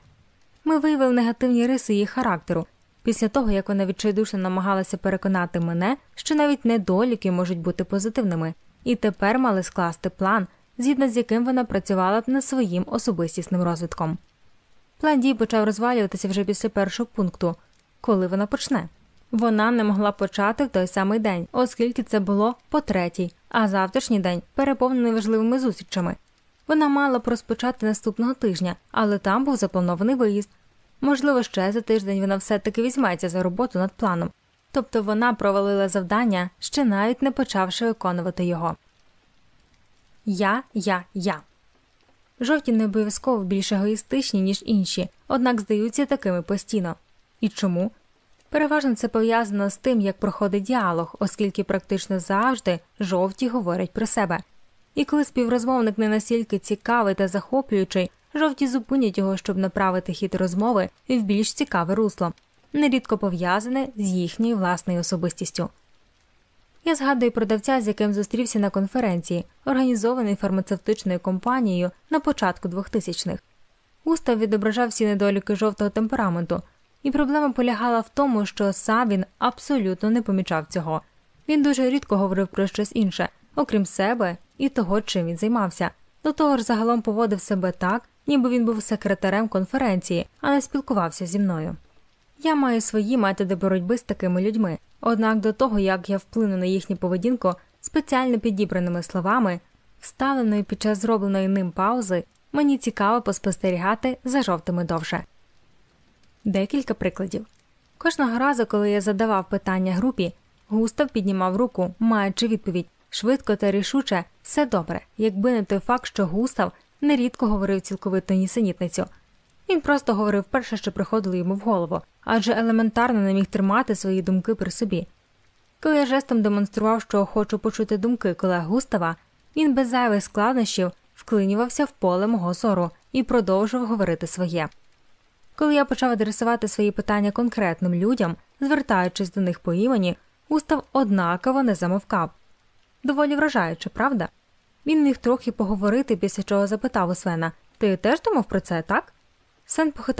Ми виявили негативні риси її характеру після того, як вона відчайдушно намагалася переконати мене, що навіть недоліки можуть бути позитивними, і тепер мали скласти план, згідно з яким вона працювала над своїм особистісним розвитком. План дій почав розвалюватися вже після першого пункту коли вона почне. Вона не могла почати в той самий день, оскільки це було по третій, а завтрашній день переповнений важливими зустрічами. Вона мала б розпочати наступного тижня, але там був запланований виїзд. Можливо, ще за тиждень вона все таки візьметься за роботу над планом. Тобто вона провалила завдання, ще навіть не почавши виконувати його. Я, я, я. Жовті не обов'язково більш егоїстичні, ніж інші, однак здаються такими постійно. І чому? Переважно це пов'язано з тим, як проходить діалог, оскільки практично завжди жовті говорять про себе. І коли співрозмовник не настільки цікавий та захоплюючий, жовті зупинять його, щоб направити хід розмови в більш цікаве русло, нерідко пов'язане з їхньою власною особистістю. Я згадую продавця, з яким зустрівся на конференції, організованій фармацевтичною компанією на початку 2000-х. Устав відображав всі недоліки жовтого темпераменту. І проблема полягала в тому, що сам він абсолютно не помічав цього. Він дуже рідко говорив про щось інше, окрім себе і того, чим він займався. До того ж, загалом поводив себе так, ніби він був секретарем конференції, а не спілкувався зі мною. Я маю свої методи боротьби з такими людьми, однак до того, як я вплину на їхню поведінку спеціально підібраними словами, вставленою під час зробленої ним паузи, мені цікаво поспостерігати за жовтими довше. Декілька прикладів. Кожного разу, коли я задавав питання групі, Густав піднімав руку, маючи відповідь швидко та рішуче, все добре, якби не той факт, що Густав нерідко говорив цілковиту нісенітницю. Він просто говорив перше, що приходило йому в голову, адже елементарно не міг тримати свої думки при собі. Коли я жестом демонстрував, що хочу почути думки колег Густава, він без зайвих складнощів вклинювався в поле мого зору і продовжував говорити своє. Коли я почав адресувати свої питання конкретним людям, звертаючись до них по імені, Густав однаково не замовкав. Доволі вражаюче, правда? Він міг трохи поговорити, після чого запитав у Свена Ти теж думав про це, так? Сен похитав